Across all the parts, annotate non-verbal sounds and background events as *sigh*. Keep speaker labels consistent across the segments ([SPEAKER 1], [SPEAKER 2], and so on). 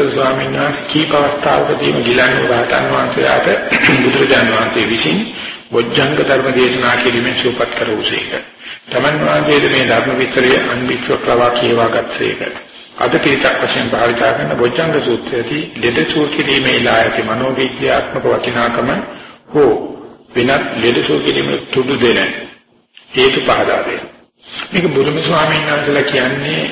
[SPEAKER 1] ගෞතම ස්වාමීන් වහන්සේ කීප අවස්ථාවකදීම ගිලන්නේ රහතන් වහන්සේලාට *clears throat* බුදුරජාණන් වහන්සේ විසින් බොජ්ජංග ධර්ම දේශනා කිරීමෙන් සූපත් කර උසේක. තමන් වහන්සේද මේ ධර්ම විස්තරය අන්වික්ෂ ප්‍රවා කියවාගත්සේක. අද පිටක් වශයෙන් භාවිතා කරන බොජ්ජංග සූත්‍රයේදී ලෙඩ සූ කිරීමේ ලායක මනෝවිද්‍යාත්මක වටිනාකම හෝ වෙනත් ලෙඩ සූ කිරීමේ තුඩු දෙන හේතු පහදා දෙන. මේක බුදුම ස්වාමීන් වහන්සේලා කියන්නේ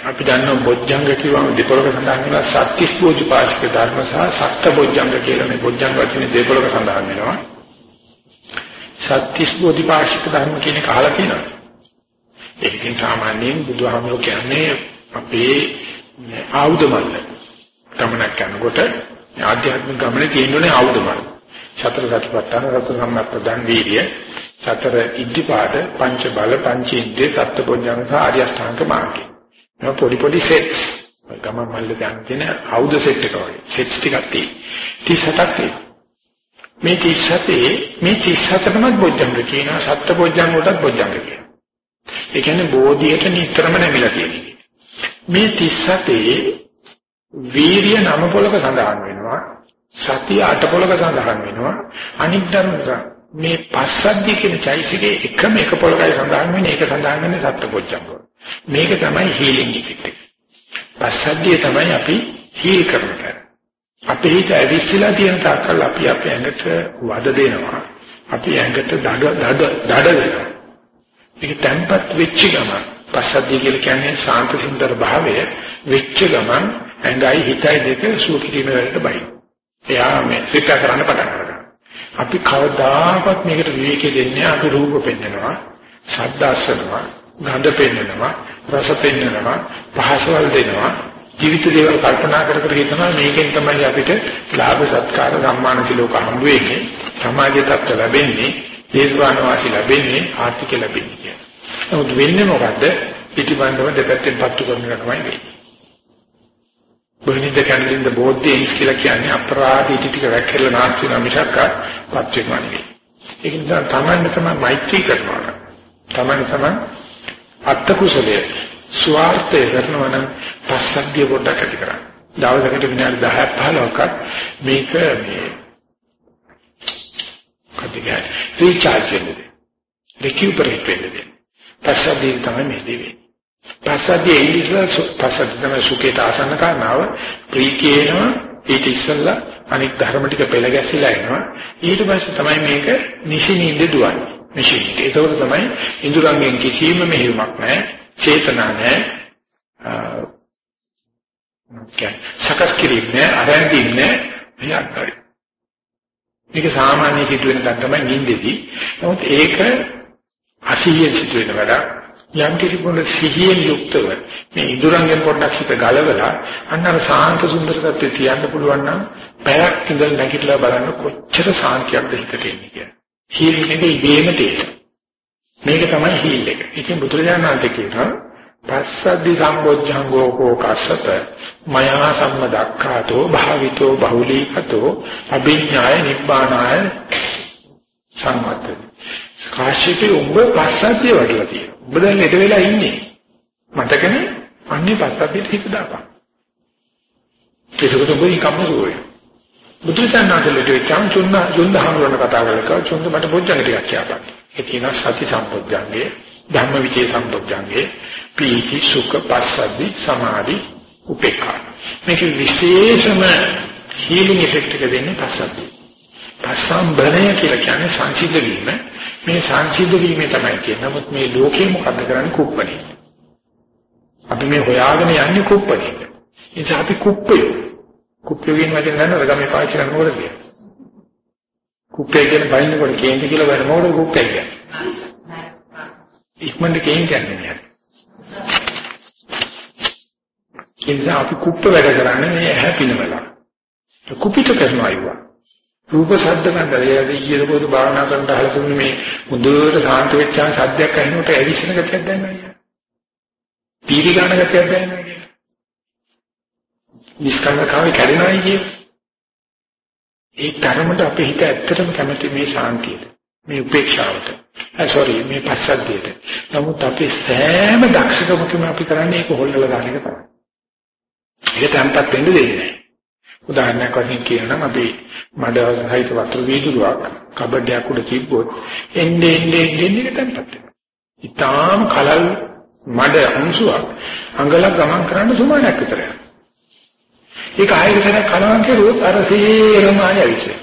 [SPEAKER 1] අපි දන්නවා බොජ්ජංග කියවම දෙපොළක සඳහන් වෙනවා සත්‍තිස් බෝධිපාශික ධර්ම සහ සත්ත බොජ්ජංග කියලා මේ බොජ්ජංග වචනේ දෙපොළක සඳහන් වෙනවා. සත්‍තිස් බෝධිපාශික ධර්ම කියන එක අහලා තියෙනවා. ඒකකින් සාමාන්‍යයෙන් බුදුහාමුදුරුවෝ කියන්නේ අපේ ආයුධ මල්ල. ගමනක් යනකොට ආධ්‍යාත්මික ගමනේ තියෙනුනේ ආයුධ මල්ල. සතර සතිපට්ඨාන රත සම්මප්පදන් වීර්ය සතර ඉද්ධිපාද පංච බල පංච ඉන්ද්‍රිය සත්‍ය බොජ්ජංග සහ ආර්ය අෂ්ටාංග මාර්ගය. මේ පොඩි පොඩි සෙට්ස් ගමන් මල්ල ගන්න තියෙන ආයුධ සෙට් එක වගේ. සෙට්ස් ටිකක් තියෙනවා 37ක් තියෙනවා මේ 37 මේ 37ටම බොජ්ජංග කියනවා. සත්‍ය බොජ්ජංග වලට බොජ්ජංග කියනවා. ඒ කියන්නේ බෝධියට නිතරම නැමිලා තියෙනවා මේ 37 වීර්ය නම පොලක සඳහන් වෙනවා. සතිය අට පොලක සඳහන් වෙනවා. අනික් ධර්ම මේ පස්සද්ධිය කියන චෛසිකේ එකම එක පොලකයි සඳහන් වෙන්නේ. ඒක සඳහන් වෙන්නේ සත්පොච්චංග වල. මේක තමයි හීලින් ඉෆෙක්ට් එක. පස්සද්ධිය තමයි අපි හීල් කරන්නේ. අපේ හිත ඇවිස්සලා තියෙන තාක්කල් අපි අපේ ඇඟට වද දෙනවා. අපි ඇඟට දඩ දඩ දඩ වෙනවා. මේක tempat වෙච්ච ගමන් පස්සද්ධිය කියලා කියන්නේ ශාන්ත සුන්දර භාවය වෙච්ච ගමන් ඇඟයි හිතයි දෙක සුවකිරීම වලට බයි. එයා මේ ත්‍රිකා කරන්න පටන් ගන්නවා. අපි කවදාකවත් මේකට විවේකී දෙන්නේ අපි රූප පෙන්නනවා, ශබ්ද අසනවා, ගඳ පෙන්නනවා රස පෙන්නනවා පහසවල් දෙනවා ජීවිත දේවල් කල්පනා කර කර හිතනවා මේකෙන් තමයි අපිට ලාභ සත්කාර සම්මාන කිලෝක හම්බ වෙන්නේ සමාජයේ තත්ත්ව ලැබෙන්නේ දේශවාන වාසී ලැබෙන්නේ ආර්ථික ලැබෙන්නේ කියන. නමුත් වෙන්නේ මොකද්ද? පිටිබන්ධව දෙපැත්තෙන් පත්තු කරන එක තමයි වෙන්නේ. බොහිනින්ද කැන්ලින්ද බෝධිස් කියලා කියන්නේ අපරාධ ඉති ටික වැක්කෙලා නාස්ති නම් මිසක් පත් වෙනවා නෙවෙයි. ඒක නිසා තමයි තමයි මෛත්‍රී කරනවා. තමයි තමයි අත්ත කුසලයේ ස්වార్థය කරනවා නම් පස්සද්ධිය පොඩ්ඩක් ඇති කරගන්න. දවසකට විනාඩි 10ක් 15ක් මේක මේ කදිගේ රීචාර්ජ් වෙන්නේ. රිකියුපරේට් වෙන්නේ. පස්සද්ධිය තමයි මේ දෙන්නේ. පස්සද්ධිය ඉංග්‍රීසියෙන් පස්සද්ධිය තමයි සුඛයට ආසන්න කරනව ප්‍රීතියේනවා ඊට ඉස්සෙල්ලා අනික් ධර්ම ටික පෙළ ගැසිලා එනවා ඊට පස්සේ තමයි මේක නිෂිනින්ද දුවන්නේ මැෂින් එක. ඒකවල තමයි ඉන්ද්‍රයන්ගෙන් කිසිම මෙහෙයුමක් නැහැ, චේතනා නැහැ. සකස් කිරීම නැහැ, අරන්දින් නැහැ, මෙයක් මේක සාමාන්‍ය සිදුවෙන දා තමයි නිින්දෙදී. නමුත් ඒක අසිහියෙන් සිදුවෙන වැඩක්. යම් කිසි පොඩ සිහියෙන් යුක්තව මේ ඉදurangෙන් පොඩ්ඩක් හිත ගලවලා අන්න අර සාන්ත සුන්දර තත්ත්වය තියන්න පුළුවන් නම් පැයක් ඉඳලා නැගිටලා බලන්න කොච්චර සාන්තියක්ද හිතට එන්නේ කියලා. හීලින් එක ඉබේම තියෙනවා. මේක තමයි හීල් එක. ඉතින් බුදුරජාණන් වහන්සේ කියනවා පස්සද්ධි සම්බොජ්ජංගෝ කෝකස්සත මයා සම්මදක්ඛාතෝ භාවිතෝ බහුලීකතෝ අභිඥාය නිබ්බානාය සම්මතයි. කාශ්‍යපේ උඹ පස්සද්ධිය වඩලා තියෙනවා. උඹ දැන් ඊට වෙලා ඉන්නේ. මතකනේ අන්නේ පස්සද්ධියට හිත දාපන්. ඒකකට උඹ ඉකම්ම සුවය. බුදුචානන්තලට වෙච්චාම චුන්න චුන්දහමරණ කතා කරලා චුන්ද මට බොජ්ජංග ටිකක් කියපන්. ඒ කියන සති සම්පොඥංගේ ධම්මවිචේ සම්පොඥංගේ පීති සුඛ පස්සද්ධි සමාධි උපේක්ඛා. මේක විශේෂම හීලින් ඉෆෙක්ට් එක දෙන්නේ පස්සද්ධිය. පස්සම්බරණය කියලා කියන්නේ සංසිද්ධ වීම. මේ සංසිද්ධ වීමේ තමයි කියන්නේ. නමුත් මේ ලෝකේ මොකද කරන්නේ කුප්පණේ. අපි මේ හොයාගෙන යන්නේ කුප්පණේ. ඒ නිසා අපි කුප්පයෝ. කුප්පයෝ කියන වචන ගන්නවද ගමේ පාවිච්චි කරනකොට කියන්නේ. කුප්පේ කියන බයින්නකොට කේන්ති කියලා බලන මොකද කුප්පේ කියන්නේ. ඉක්මනට කේන් කියන්නේ නෑ. ඒ නිසා අපි කුප්ප වැඩ කරන්නේ මේ ඇහැ පිනවලා. කුපිත කරනවා අයවා. රූප ශබ්ද ගන්ධ රේදී ඊයේ පොදු භාවනා කරනට හලතුනේ මේ හොඳට සාන්ත වෙච්චාන් සද්දයක් ඇහෙනකොට ඇවිස්සෙන ගතියක් දැනෙනවා. පීරි ගන්න ගතියක් දැනෙනවා කියන්නේ. නිස්කල්පකාවේ කැඩෙනවා කියන්නේ. ඒ තරමට අපේ හිත ඇත්තටම කැමති මේ ශාන්තියට. මේ උපේක්ෂාවට. ආ සෝරි මේ පස්සද්ධියට. නමුත් අපි සෑම දක්ෂකමකම අපි කරන්නේ ඒක හොල්ලලා දාන එක තමයි. ඒක තැම්පත් වෙන්න දෙන්නේ නැහැ. උදාහරණයක් වශයෙන් කියනනම් අපි මඩසහිත වතුර වීදුරුවක් කබඩයක් උඩ තිබ්බොත් එන්නේ එන්නේ එන්නේ එක තැම්පත් වෙනවා. ඊටාම කලල් මඩ අංශුවක් අඟලක් ගමන් කරන්න සුමානක් විතර යනවා. ඒක ආයෙත් කලවම් කෙරුවොත් අර සීරම ආයෙ විශ්ේ.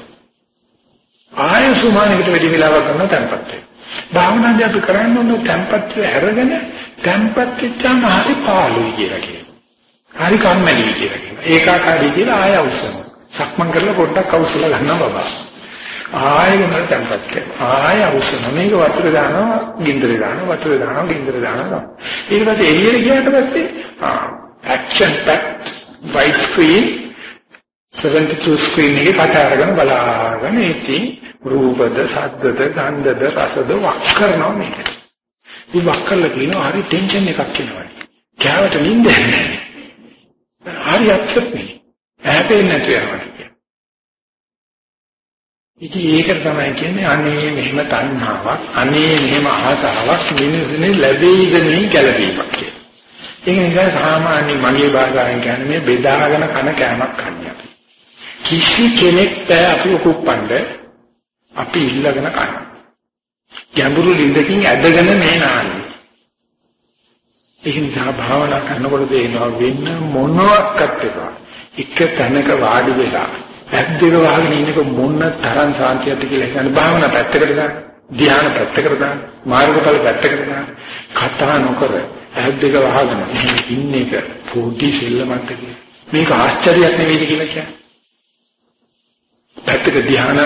[SPEAKER 1] ආයෙ සුමානකට වැඩි වෙලාවක් ගන්න තැම්පත් වෙනවා. භාවනාදී අපි කරන්න ඕන තැම්පත් අරගෙන තැම්පත් වෙච්චාම හරි පාළුයි කියලා කියනවා. හරි කම්මැලි කියලා කියනවා. ඒකාකාරී කියලා ආයෙ අවසන්. සක්මන් කරලා පොඩ්ඩක් අවසල ගන්නවා බබා. ආයෙ ගමන තැම්පත් කරනවා. ආයෙ අවසන්. මේක වතුර දානවා, ගින්දර දානවා, වතුර දානවා, ගින්දර දානවා. ඊට පස්සේ එළියට ගියාට පස්සේ ආ action packed white screen 72 screen එකේ කට අරගෙන බලාගෙන ඉතින් රූපද සද්දද ගන්ධද රසද වක් කරනවා මේක. මේ වක් කරලා කියනවා හරි ටෙන්ෂන් එකක් එනවා. කෑවට නිින්ද නැහැ. හරි අප්සෙට් නේ. හැපෙන්නේ නැතු වෙනවා කියන්නේ. ඉතින් ඒක තමයි කියන්නේ අනේ මෙහෙම තණ්හාවක් අනේ මෙහෙම ආසාවක් මිනිස්සුනේ ලැබෙයිද නෙයි ගැලවීමක් කියලා. ඒක නිසා සාමාන්‍ය මගේ භාෂාවෙන් කියන්නේ මේ බෙදාගෙන කන කෑමක් කන්නේ. කිසි කෙනෙක් බෑ අපි කුප්පණ්ඩ අපි ඉල්ලගෙන කන. ගැඹුරු ලින්දකින් ඇදගෙන මේ නාන්නේ. ඒක නිසා භාවනා කරනකොට දෙනවා වෙන්න මොනවත් එපා. එක තැනක වාඩි වෙලා ඇද්දක වහගෙන ඉන්නක මොන තරම් සාන්තියක්ද කියලා හිතන්න භාවනා පැත්තකට දාන්න. ධ්‍යාන පැත්තකට දාන්න. මාර්ගඵල පැත්තකට දාන්න. කතා නොකර ඇද්දක වහගෙන ඉන්න එක පොඩි සෙල්ලමක් මේක ආශ්චර්යයක් නෙවෙයි කියලා කියන්නේ. පැත්තක ධ්‍යාන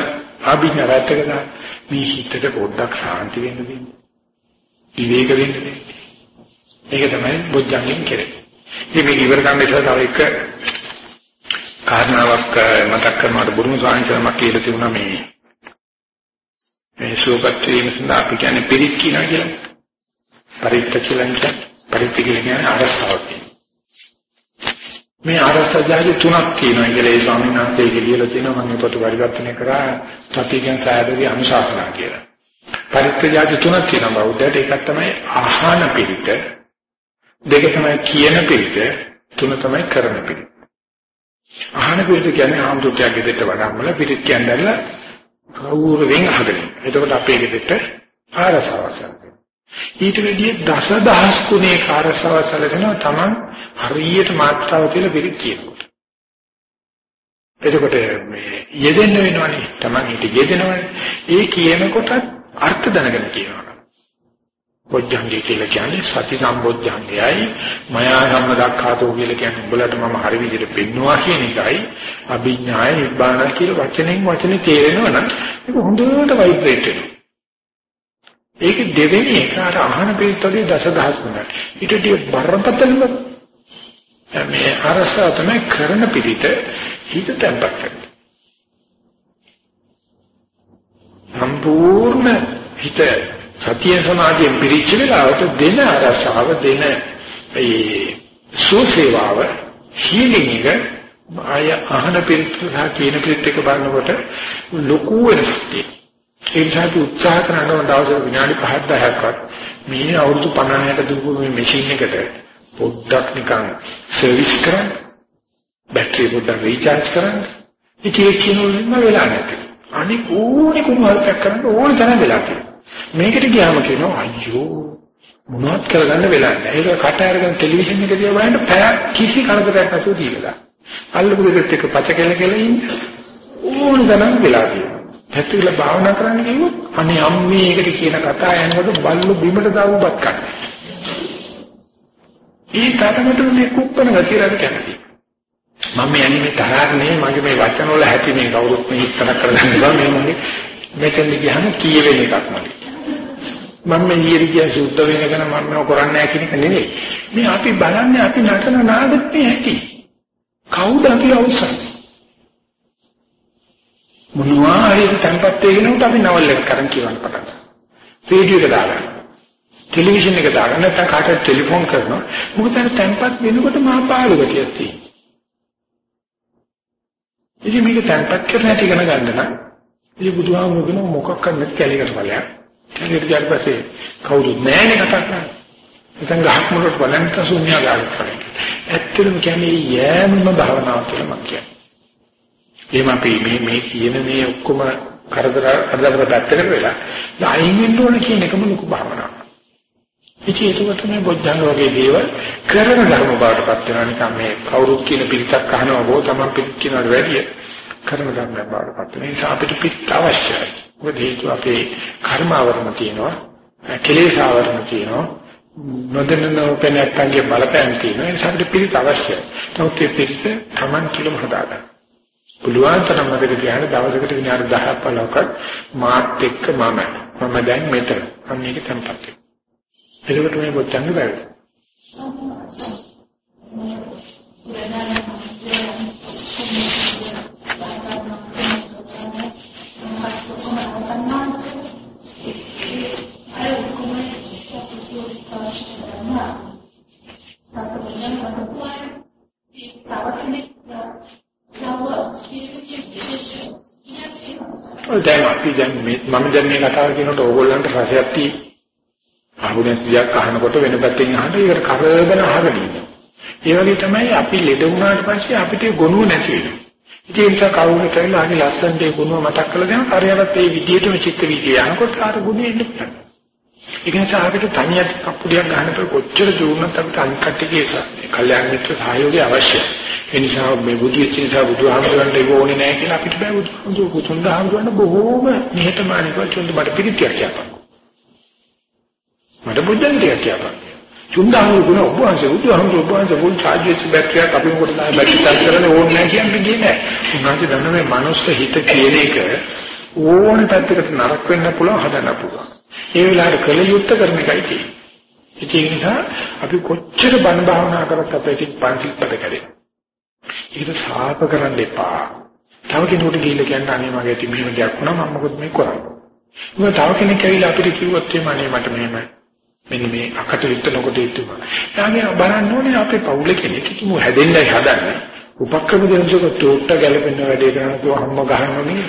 [SPEAKER 1] අභිඥා පැත්තක දාන්න. මේ හිතට පොඩ්ඩක් සාන්ති වෙන්න දෙන්න. විවේක වෙන්න දෙන්න. ඒක තමයි බොජ්ජංගෙන් කෙරෙන්නේ. ඉතින් මේක ඉවර කරන්න ඉස්සෙල්ලා තව එක කාරණාවක් මතක් කරනකොට බුදුන් වහන්සේමක් කියලා තිබුණා මේ මේ සුවපත් වීම සඳහා අපි කියන්නේ පිරිත් කියනවා කියලා. පරිත්‍ත කියලා කියන්නේ පරිත්‍ත කියන්නේ අරසාවක්. මේ අරසජාති තුනක් තියෙනවා කියලා ඒ ස්වාමීන් වහන්සේ කියලා තියෙනවා මම පොත පරිවර්තනය කරා සතියන් සායදගේ අනුශාසනා කියලා. පරිත්‍ත ජාති තුනක් තියෙනවා බෞද්ධයට එකක් තමයි ආහන පිරිත දෙක තමයි කියන පිරිත තුන තමයි කරන පිරිත. ආහන පිරිත කියන්නේ ආම්දුකයක් ගෙදරට වඩාමල පිරිත් කියන්නේ කවුරුවෙන් අහගෙන. එතකොට අපේ ගෙදරට ආරසවසක්. ඊට වැඩිය දසදහස් ගුණේ කාර්යසවසලගෙන තමන් හරියට මාත්‍රාව කියලා පිළිත් කියනවා. එතකොට මේ යෙදෙන්න වෙනවනේ තමන් ඊට යෙදෙනවනේ. ඒ කියනකොට අර්ථ දැනගෙන කියනවා. බොජ්ජංගේ කියලා කියන්නේ සති සම්බොජ්ජංගයයි මයා සම්මදක්ඛාතෝ කියලා කියන්නේ උඹලට මම හරි විදිහට පෙන්නවා කියන එකයි අභිඥාය නිබ්බාන කියලා වචනෙන් වචනේ තේරෙනවනම් ඒක හොඳට වයිබ්‍රේට් වෙනවා. ඒක දෙවෙනි එක අර අහන පිළිතුරේ දසදහස් ගුණයි. ඊට ටික බරපතලම මේ අරසාව තමයි කරන පිළිත හිත තැම්පත් කරනවා. සම්පූර්ණ හිත සතිය සමාධියෙන් පිරිච්ච වෙලාවට දෙන අරසාව දෙන ඒ සෝසේවාව හීලින් එක ආය අහන පිළිතුර සහ කියන පිළිතුර එක බලනකොට ලොකු වෙනසක් තියෙනවා. ඒ නිසා අපි උත්සාහ කරනවා දවසට විනාඩි 5ක් 10ක්වත් මේ අවුරුදු 50කට දුපු මේ මැෂින් එකට පොඩ්ඩක් නිකන් සර්විස් කරන්න බැටරි පොඩ්ඩක් රීචාර්ජ් කරන්න. ඉතින් කියනොල්ම වෙලා නැති. අනික ඕනේ කුමාරයක් කරන්න ඕනේ තරම් වෙලා තියෙනවා. මේකට ගියාම කියනවා අයියෝ මොනවත් කරගන්න වෙලා නැහැ. ඒක කට අරගෙන ටෙලිවිෂන් එක දිහා බලන්න පැය කිසි කරදරයක් නැතුව දීලා අල්ලපු දෙකත් එක පච කෙල කෙල ඉන්න ඕන තරම් වෙලා තියෙනවා. පැත්තට භාවනා කරන්න කිව්වොත් අනේ අම්මේ ඒකට කියන කතා යනකොට බල්ලු බිමට දාවුවත් ගන්න. ඒ තරමට මේ කුප්පන ගතිය රට කැමති. මම යන්නේ මේ තරහනේ මගේ මේ වචන වල ඇති මේ කවුරුත් මේ ඉස්සර කරගන්න බෑ මේ මගේ මෙතෙන් ගියහම කියවෙන එකක් මගේ. මම මේ ඊරිය සුද්ධ වෙනකන මම මේක කරන්නේ නැහැ කියන එක නෙවෙයි. මේ අපි බලන්නේ අපි නටන නාටකයේ ඇති. කවුද අපි අවසන්? මොනවා හරි තැන්පත් වෙනකොට අපි නවල් එක කරන් කියවන්න පටන් ගන්නවා. රේඩියෝ එක දාගන්න. ටෙලිවිෂන් එක දාගන්න නැත්නම් කාටද ටෙලිෆෝන් කරනවා. මොකද අර තැන්පත් වෙනකොට මහා පාළු ගතියක් තියෙනවා. ඉතින් මේක තැන්පත් කරන හැටි ඉගෙන ගන්න නම් ඉතින් බුදුහාමුදුරුවෝ කියන මොකක් කරන්නත් කැලේකට බලයක්. කැලේට ගියාට පස්සේ කවුරුත් නැහැනේ කතා කරන්නේ. නැත්නම් ගහක් මුලට බලන්න ශුන්‍යය ගන්න. ඇත්තටම කියන්නේ යෑමම භාවනාව කියලා මම කියන්නේ. එහෙම අපි මේ මේ කියන මේ ඔක්කොම කරදර කරදර පැත්තකට වෙලා අයින් වෙන්න ඕන කියන එකම ලොකු භාවනාවක්. ඉතින් ඒකට මේ බොද්ධංග වගේ දේවල් කරන ධර්ම බවටපත් වෙනවා නිකන් මේ කවුරුත් කියන පිටක් අහනවා බෝ තමයි පිට කියනවට වැඩිය කරන ධර්ම බවටපත් වෙන නිසා අපිට පිට අවශ්‍යයි. මොකද හේතුව අපේ කර්ම ආවරණ තියෙනවා, කෙලෙස් ආවරණ තියෙනවා, නොදැනෙන නොපෙනෙත්තන්ගේ බලපෑම් තියෙනවා. ඒ නිසා අපිට පිට අවශ්‍යයි. නමුත් ඒ පිට Taman කිලම හදාගන්න. පුළුවන් තරම් මතක තියාගන්න දවසකට විනාඩි 10ක් 15ක් මාත් එක්ක මම. මම දැන් මෙතන. අන්න ඒක tempත් එතකොට මේ බොච්චංග බැරි ඔය දැන් අපි දැන් මේ මම දැන් මේ කතාව කියනකොට ඕගොල්ලන්ට රසයක් තියෙයි. අහුණක් වියක් අහනකොට වෙන පැත්තෙන් අහන්න ඒකට කරගෙන අහගෙන ඉන්නවා. ඒ වගේ තමයි අපි ලෙඩ වුණාට පස්සේ අපිට ගොනුව නැති වෙනවා. ඉතින් ඒක කවුරුත් කියලා අනි ලස්සනට ඒ ගුණව මතක් කරලා දෙනවා. හරියට ඒ විදිහටම චිත්ත විදිය යනකොට අර ගුණෙ එන්න පුළුවන්. ඒක නිසා අපිට තනියට කප්පුඩියක් ගන්නකොට කොච්චර දුරුනත් අපිට අනිත් කට්ටියගේ කල්යාණ මිත්‍ර සහයෝගය අවශ්‍යයි. ඒ නිසා මේ බුදු වෙච්ච නිසා බුදුහාමුදුරන්ට ඒක ඕනේ නැහැ කියලා අපිට බෑ බුදුහාමුදුරු කුසුන්දහාමුදුරන්ට බොහෝම නිහතමානීව චුන්ද මට පිළිතියක් කියපන්. මට බුද්ධන් ටිකක් කියපන්. චුන්දහාමුදුරු ගුණ ඔබ වහන්සේ බුදුහාමුදුරු ඔබ වහන්සේ බුල් charge වෙච්ච බැටරියක් අපි මොකටද ආයේ බැටරි charge කරන්නේ ඕනේ නැහැ කියන්නේ කියන්නේ. උන්වහන්සේ දන්න මේ මනුස්ස හිත කියන එක ඕන පැත්තකට නරක වෙන්න පුළුවන් හදන්න පුළුවන්. ඒ වෙලාවට කල යුත්තේ කරන එකයි තියෙන්නේ. ඒ නිසා අපි කොච්චර බණ භාවනා කරත් අපේ ටික පන්සිල් පද කරේ. ඒක සාප කරන්න එපා. තව කෙනෙකුට ගිහිල්ලා කියන්න අනේ මගේ තිබීම දෙයක් වුණා මම මොකද මේ කරන්නේ. මොකද තව කෙනෙක් ඇවිල්ලා අපිට කිව්වොත් එහෙම අනේ මට මෙහෙම මෙන්න මේ අකට විත්ත නොකොට ඉතුමා. යාගේ බලන්න ඕනේ අපේ පවුල කෙනෙක් කිමු හැදෙන්නයි හදන්නේ. උපක්‍රම දෙනසක තෝට්ට ගැලපෙන වැඩේ කරන කෝ අම්ම ගහනවා නේ.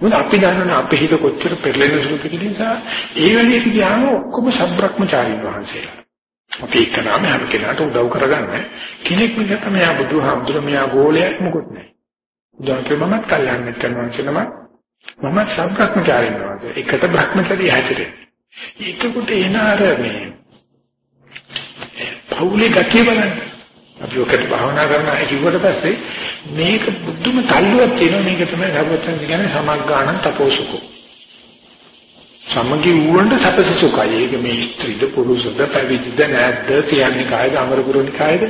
[SPEAKER 1] මොකද අපි දන්නවනේ අපේ හිත කොච්චර පෙරලෙන සුළු කියන නිසා ඒ වෙලෙට ගියාම ඔක්කොම සබ්‍රක්‍මචාරීන් වහන්සේලා. අපි එක නාම හැම කෙනාට උදව් කරගන්න කෙනෙක් විදිහට මෙයා බුදුහාමුදුර මෙයා ගෝලයක් මොකොත් නැහැ. උදාහරණයක් මමත් කල්යන්න කරනවා මම සබ්‍රක්‍මචාරීන් වහන්සේ එකට බ්‍රහ්මචාරී හැටියට. ඒකකොට එන අර මේ පෞලේ ගතිය බලන්න. අපි ඔකට භාවනා කරනවා කිව්වට පස්සේ මේක බුද්ධම තල්ලුවක් තියෙනවා මේක තමයි සර්වත්‍ං කියන්නේ සමග්ගාණන් තපෝසුකෝ. සමගි වුණට සැපස සුඛයි. ඒක මේ ස්ත්‍රීද පුරුෂද පැවිදිද නැද්ද කියන්නේ කායද අමරපුරුනි කායද?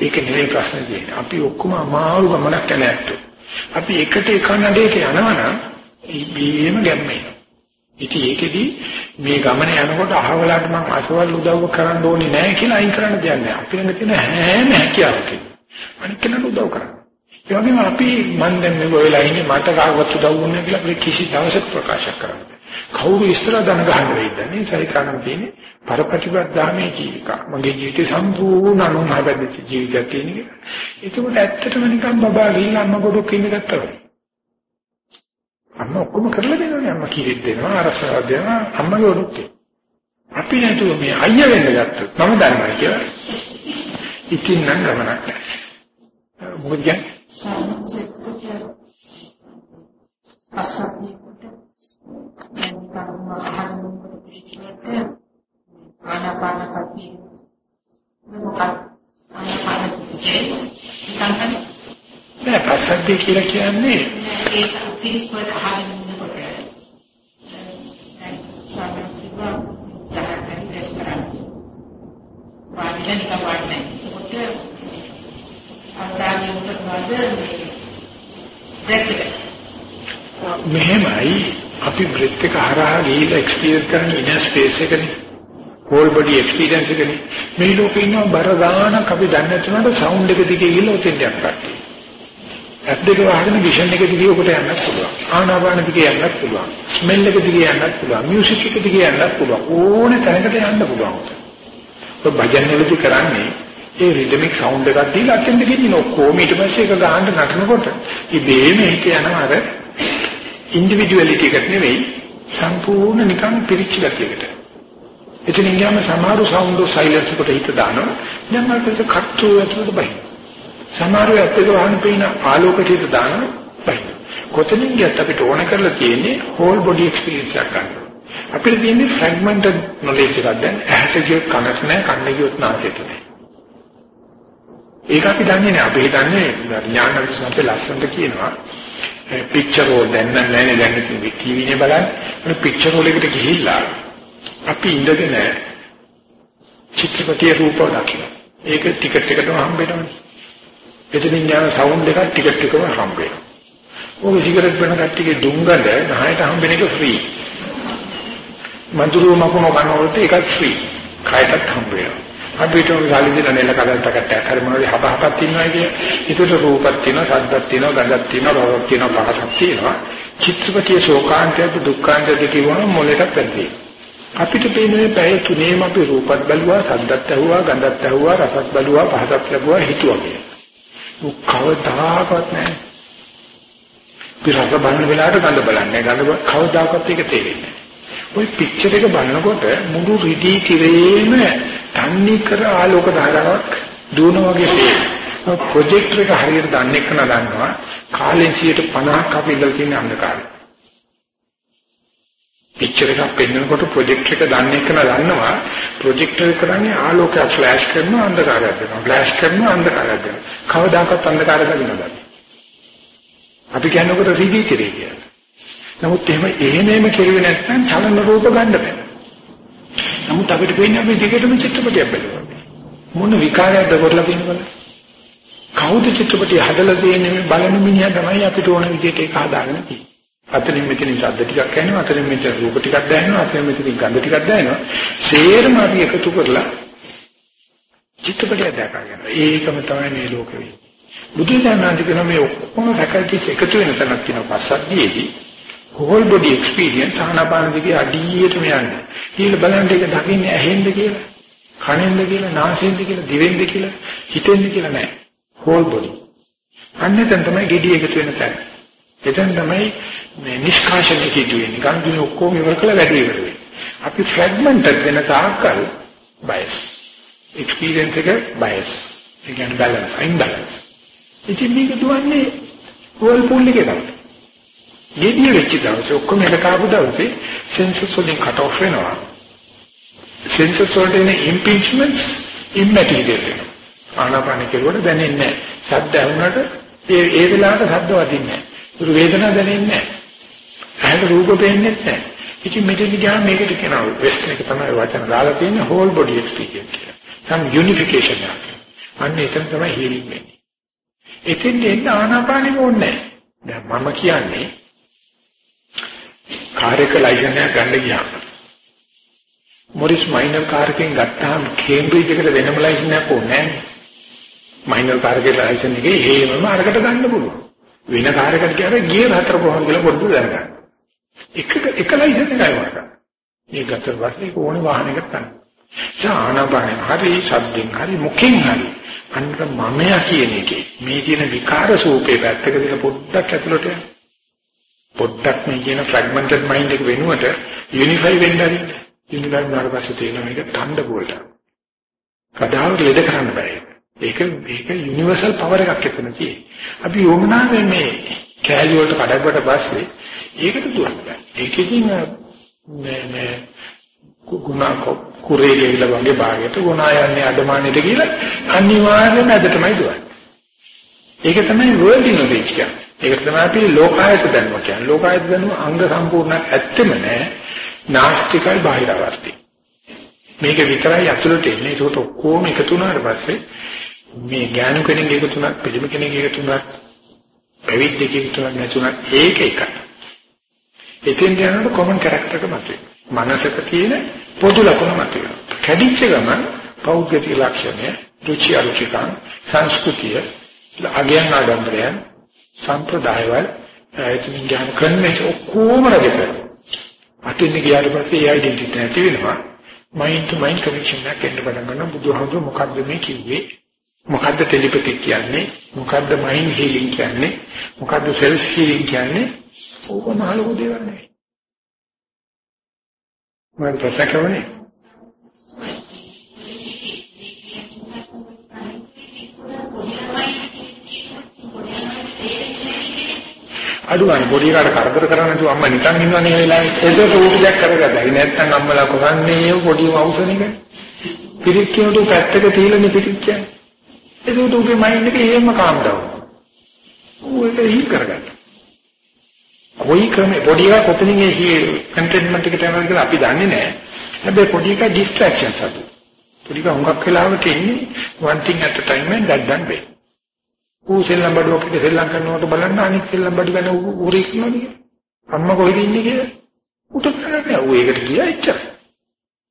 [SPEAKER 1] ඒක නෙවෙයි ප්‍රශ්නේ තියෙන්නේ. අපි ඔක්කොම අමාරු ගමනක් යන ඇත්තෝ. අපි එකට එක නඩේට යනවනම් ඊබේම ගැම්මේ. ඉතින් ඒකෙදි මේ ගමන යනකොට අහවලට මම අසවල් උදව් කරන්න ඕනේ නැහැ කියලා අයින් කරන්න දෙයක් නැහැ. අපි ළඟ තියෙන හැම හැකියාවකින් අනිත් කෙනාට උදව් කරන්න. ඒ වගේම අපි මන් දැන් මේ වෙලාව ඉන්නේ මට කාගවත් උදව් වුණා කියලා අපි කිසි දවසක ප්‍රකාශ කරන්නේ කවුරු ඉස්සර දන ගන්න වෙයිද? නේ සරිකානම් තියෙන්නේ පරපටිපදාමේ ජීවික මගේ ජීවිතේ සම්පූර්ණ අනුමහබැද්ද ජීවිතයක් තියෙන එක. ඒකෝට ඇත්තටම නිකන් බබා ගිහින් අම්ම ගොඩක් ඉන්න ගත්තා වගේ අම්ම ඔක්කොම කරලා දෙනවනේ. අම්ම කිරිත් දෙනවා අරසාව දෙනවා අම්මගේ ඔඩොක්ක අපි නේතු මේ අයියා වෙන්න ගත්තොත් මම දන්නවා කියලා. ඉතින් නම් ගමනක් නැහැ. මොකද කියන්නේ?
[SPEAKER 2] කර්ම අහන්නකොට පිළිවෙලට ආනාපාන සතිය මොකක්ද ආනාපාන සතිය
[SPEAKER 1] නෑ පස්සද්ධිය කියලා කියන්නේ
[SPEAKER 2] ඒක පිළිවෙල අහගෙන ඉන්නකොට වහන්සේ දායකයන් රෙස්ටරන්ට් වාඩිලා නිකන් වාඩි නැහැ. ඒකට බ්‍රෙත් එක.
[SPEAKER 1] මෙහෙමයි අපි බ්‍රෙත් එක හරහා ගිහිල්ලා එක්ස්පීරියන්ස් කරන ඉන ස්පේස් එකනේ. හෝල් බොඩි එක්ස්පීරියන්ස් එකනේ. මේ ලෝකේ ඉන්නවා බර ගානක් අපි දන්නේ නැතුනට සවුන්ඩ් එක දිගේ ගිහිල්ලා උතෙන් කට්ටිය. ඇස් දෙක වහගෙන විෂන් එක දිගේ ඔකට යන්නත් පුළුවන්. ආනාපාන දිගේ යන්නත් පුළුවන්. ස්මෙල් එක දිගේ යන්නත් පුළුවන්. මියුසික් එක දිගේ යන්නත් පුළුවන්. ඕනේ තැනකට යන්න පුළුවන්. ඔය භජන් වලදී කරන්නේ ඒ රිද්මික් සවුන්ඩ් එකක් දීලා අතෙන්ද ගෙනින ඔක්කොම ඊට පස්සේ ඒක ගහන්න නටනකොට ඉබේම හිත යනවා අර ඉන්ඩිවිඩුවැලිටි එකක් නෙවෙයි සම්පූර්ණ නිකන් පිරිච්ච ගතියකට. එතනින් ගියාම සමහරු සවුන්ඩ් සයිලන්ස් එකට හිත දානවා. දැන් මට කට්ටු ඇතුළට බයි. සමහරු ඇත්තට වහන පේන ආලෝකයට හිත දානවා බයි. කොතනින් ගියත් අපිට ඕන කරලා තියෙන්නේ whole body experience එකක් ගන්න. අපිට තියෙන්නේ fragmented knowledge එකක් දැන් ඇහැට ගියොත් කනට නැහැ කන්න ගියොත් නාසයට නැහැ. ඒක අපි දන්නේ නැහැ. අපි හිතන්නේ ඥානවල සම්පේ ලස්සනට කියනවා පික්චර් රෝල් දැන් නම් නැහැ දැන් ඉතින් ටීවී නේ බලන්න. ඒ පික්චර් රෝල් එකට ගිහිල්ලා අපි ඉඳගෙන චිත්‍රපටිය රූප දකින්න. ඒක ටිකට් එකටම හම්බෙනවනේ. එතනින් යන සවුන්ඩ් එකක් ටිකට් එකම හම්බෙනවා. ඔය සිගරට් බන කට්ටියගේ දුංගඳ නහයට හම්බෙන එක ෆ්‍රී. මඳුරු මකුණු කනවලට ඒකත් ෆ්‍රී. කයටත් හම්බ වෙනවා. අපිට උන් ගාලි දින නෙල කඩන්ටකට හරි මොනවද හපහපක් තියෙනවා කිය. ඒකට රූපක් තියෙනවා, ශබ්දක් තියෙනවා, ගඳක් තියෙනවා, රසක් තියෙනවා, පහසක් තියෙනවා. චිත්‍රපටියේ ශෝකාන්තයද දුක්ඛාන්තයද කියවම මොලේට පැද්දී. අපිට පේන්නේ පැය තුනේම අපි රූපත් බැලුවා, ශබ්දත් ඇහුවා, ගඳත් ඇහුවා, රසත් බැලුවා, පහසත් ලැබුවා, හිතුවා කිය. කවදාකවත් නැහැ. පිරස බලන වෙලාවට ගඳ බලන්නේ. ගඳ කවදාකවත් ඒක තේරෙන්නේ නැහැ. ওই පික්චර් එක බලනකොට මුළු රිදී තිරේම තන්නේ කර ආලෝක ධාරාවක් දුවන වගේ තේරෙනවා. ප්‍රොජෙක්ටර් එක හරියට දන්නේ කන දන්නවා කාලෙන් 50ක් අපි ඉඳලා තියෙන අන්ධකාරය. පික්චර් එකක් පෙන්වනකොට ප්‍රොජෙක්ටර් එක දන්නේ කන දන්නවා ප්‍රොජෙක්ටර් කරන්නේ ආලෝකයක් ෆ්ලෑෂ් කරනවා අන්ධකාරයක් වෙනවා. ෆ්ලෑෂ් කරනවා අන්ධකාරයක් වෙනවා. කවදාකවත් අන්ධකාරයක් වෙන්නේ අපි කියනකොට රිදී තිරේ කියලා. නමුත් එහෙම එහෙමම කෙරුවේ නැත්නම් චලන රූප ගන්න බෑ. නමුත් අපිට වෙන්නේ අපි දිගටම චිත්‍රපටියක් බලනවා. මොන විකාරයක්ද කරලා තියෙනවද? කවුද චිත්‍රපටිය හදලා තියෙන්නේ මේ බලන මිනිහා තමයි අපිට ඕන විදිහට ඒක හදාගෙන තියෙන්නේ. අතනින් මෙතනින් ශබ්ද ටිකක් ඇහෙනවා, අතනින් මෙතන රූප ටිකක් දැනෙනවා, අතනින් මෙතනින් ගන්ධ ටිකක් දැනෙනවා. සේරම අපි එකතු කරලා චිත්‍රපටියක් දැකගන්න. ඒකම තමයි මේ ලෝකෙ වෙන්නේ. බුදු දහමෙන් කියන මේ ඔක්කොම රැකගිස් එකතු වෙන තැනක් තියෙනවා පස්සද්ධියේදී whole body experience ආනාපාන දිගේ අඩියටම යන්නේ. ඊළ බලන්න ඒක දකින්නේ ඇහෙන්ද කියලා, කනෙන්ද කියලා, නාසයෙන්ද කියලා, දිවෙන්ද කියලා, හිතෙන්ද කියලා නෑ. whole body. අන්නතෙන් තමයි gediy එකතු වෙන තැන. එතෙන් තමයි මේ නිෂ්කාශනය සිදු වෙන්නේ. ගන්දුනේ ඔක්කොම ඉවර කළ වැඩි ඉවර වෙන්නේ. අපි fragmented වෙන තාක්කල් bias. experience එක bias. ඒ කියන්නේ balance, imbalance. ඉතින් මේක දුවන්නේ whirlpool එකේ තමයි. ගෙඩිය වෙච්ච දවසේ ඔක්කොම එක කාපු දවසේ සෙන්සර්ස් වලින් කට් ඔෆ් වෙනවා. සෙන්සර්ස් වලට එන ඉම්පීච්මන්ට්ස් ඉම්මැටීරියල් වෙනවා. ආනාපාන කෙරුවට දැනෙන්නේ නැහැ. ශබ්ද ඇහුනට ඒ ඒ වෙලාවට ශබ්ද වදින්නේ නැහැ. ඒක වේදනාවක් දැනෙන්නේ නැහැ. ඇහැට රූප පේන්නේ නැහැ. ඉතින් මෙතන ගියාම මේකට කියනවා වෙස්ට් එක තමයි වචන දාලා තියෙන්නේ whole body experience කියලා. සම් යුනිෆිකේෂන් එකක්. අන්න එතන තමයි හීලින් වෙන්නේ. එතෙන් එන්න ආනාපානෙම ඕනේ නැහැ. දැන් මම කියන්නේ කාර් එක ලයිසන් එකක් ගන්න ගියාම මොරිස් මයිනර් කාර් එකෙන් ගත්තාම කේම්බ්‍රිජ් එකට වෙනම ලයිසන් එකක් ඕනේ නැහැ. මයිනර් කාර් එකේ ලයිසන් එකේ හේමම අරකට ගන්න පුළුවන්. වෙන කාර් එකකට ගියාම ගියර් හතර කොහොමද කියලා පොඩ්ඩක් දැනගන්න. එක එක ලයිසන් එකයි වරක. මේ ගත වටේ ඕනේ වාහනයකට ගන්න. ආනාපානෙන් හරි සද්දෙන් හරි මුඛෙන් හරි අන්න මමයා කියන එකේ මේ තියෙන විකාර සූපේ පැත්තක දාලා පොඩ්ඩක් ඇතුළට යන්න. පොඩ්ඩක් මේ කියන fragmented mind එක වෙනුවට unify වෙන්න හරින්න. unify වුණාට පස්සේ තේරෙන මේක තණ්ඩ බෝලට. කඩාවට ලෙඩ කරන්න බෑ. ඒක මේක යුනිවර්සල් පවර් එකක් එතන තියෙන්නේ. අපි යොමුනාවේ මේ කෑලි වලට කඩකට පස්සේ ඒකට දුවන්න බෑ. ඒකකින් මේ මේ ගුණා කුරේ ගිහිල්ලා වගේ භාගයට ගුණා යන්නේ අදමානෙට කියලා අනිවාර්යයෙන්ම අද තමයි දුවන්නේ. ඒක තමයි world knowledge කියන්නේ. ඒක තමයි අපි ලෝකායත දැනුම කියන්නේ. ලෝකායත දැනුම අංග සම්පූර්ණ ඇත්තෙම නෑ. නාස්තිකයි බාහිරවස්ති. මේක විතරයි ඇතුළට එන්නේ. ඒකට ඔක්කොම එකතු වුණාට පස්සේ මේ ඥාන කෙනෙක් එකතු වුණත්, පිළිම කෙනෙක් එකතු වුණත්, පැවිද්දෙක් එකතු වුණත් නැතුණත් ඒක එකයි. එතෙන් යනකොට කොමන් කැරක්ටර් එක මතුවේ. මනසක තියෙන පොදු ලක්ෂණ මතුවේ. කැඩිච්ච ගමන් පෞද්ගලික ලක්ෂණය, රුචි අරුචිකං, සංස්කෘතිය, අගයන් ආඩම්බරයන්, සම්ප්‍රදායවල එතනින් ඥාන කන්නේ ඔක්කොම රජකරනවා. අතින් ගියාට පස්සේ ඒ ඩෙන්ටිටි නැති වෙනවා. මයින්ඩ් ටු මයින්ඩ් කනෙක්ෂන් එකක් එන්න පටන් ගන්නවා. බුදුහාමුදුරුවෝ මොකද්ද මේ කිව්වේ? මොකද්ද ටෙලිපැතික් කියන්නේ? මොකද්ද මයින්ඩ් හීලින් කියන්නේ? මොකද්ද සෙල්ෆ් හීලින් කියන්නේ? ඕක මහලොකු දේවල් නෙවෙයි. මම ප්‍රශ්න කරන්නේ අඩු ගන්න පොඩි එකාට කරදර කරන්නේ නැතුව අම්මා නිකන් ඉන්නවනේ වෙලාවේ ඒක උඩයක් කරගත්තා. නැත්නම් අම්මලා කරන්නේ පොඩි මවුසනික. පිරික් කියනට පැත්තක තියලානේ පිරික් කියන්නේ. ඒක උගේ මයින්ඩ් එකේ එහෙම කාම් ඩවුන්. ඌ ඒක හිල් කරගත්තා. කොයි ක්‍රමේ පොඩි එකා කොතනින් ඒ කන්ටෙන්ට්මන්ට් එකට යනවා කියලා අපි දන්නේ නැහැ. හැබැයි පොඩි එකා ඩිස්ට්‍රැක්ෂන්ස් අඩු. පොඩි එකා හුඟක් වෙලාවට ඉන්නේ one thing at a time and that done well. ඌ සෙල්ලම් බඩුවකට සෙල්ලම් කරනකොට බලන්න අනිත් සෙල්ලම් බඩු ගැන ඌරේ කියනවද අම්මා කොහෙද ඉන්නේ කියලා උට කරන්නේ ඌ ඒකට ගියා එච්චර.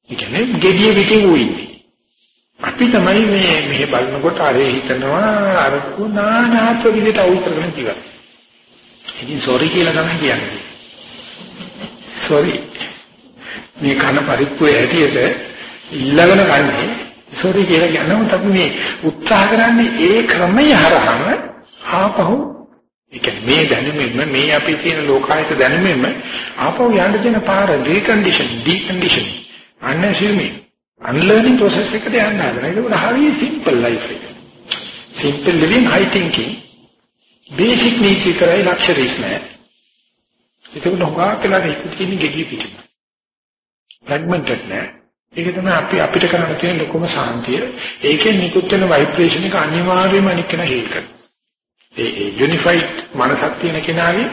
[SPEAKER 1] ඒ කියන්නේ gediye පිටින් ඌ ඉන්නේ. අපි තමයි මේ මෙහෙ බලනකොට අරේ හිතනවා අර කුණානාත් විදිහට අවුල් කරගෙන ඉතිවා. ඉතින් සෝරි කියලා තමයි කියන්නේ. සෝරි. මේ කන පරිප්පුවේ හැටියට ඉල්ලගෙන කන්නේ සෝරි කියලා කියනකොට අපි මේ උත්සාහ කරන්නේ ඒ ක්‍රමය හරහාම ආපහු ඒ කියන්නේ මේ දැනුමෙන්න මේ අපි තියෙන ලෝකායත දැනුමෙන්න ආපහු යන්න දෙන පාර recondition decondition unassuming unlearning process එකට යන්න හදනවා. ඒකවල හරිය simple life එක. simple living high thinking basic needs විතරයි luxuries නෑ. ඒක උනවා කියලා හිතකින් ගෙඩිය පිටින්. fragmented නෑ. ඒක තමයි අපි අපිට කරන්න තියෙන ලොකුම සාන්තිය. ඒකෙන් නිකුත් වෙන vibration එක අනිවාර්යයෙන්ම අනික් කෙනා heal කරනවා. ඒ ඒ unified මනසක් තියෙන කෙනාගේ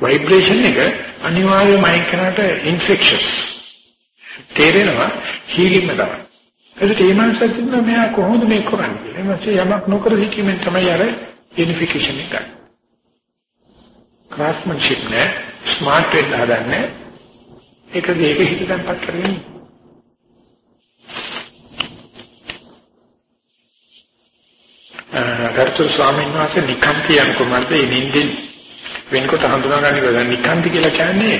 [SPEAKER 1] vibration එක අනිවාර්යයෙන්ම අනික් කෙනාට infectious තේරෙනවා හීලින්ම තමයි. ඒකට ඒ මනසක් තියෙනවා මෙයා කොහොමද මේ කරන්නේ? එමත් යමක් නොකර සිටීමෙන් තමයි අර යුනිෆිකේෂන් එක. ක්‍රාෆ්ට්මන්ෂිප් නේ ස්මාර්ට් වෙන්න හදන්නේ. ඒක දෙයක හිත ගන්නපත් කරගෙන ගරුතර ස්වාමීන් වහන්සේ නිකම්ති යන කොමන්ද ඉනින්දින් වෙනකොට හඳුනාගන්නේ කියලා නිකම්ති කියලා කියන්නේ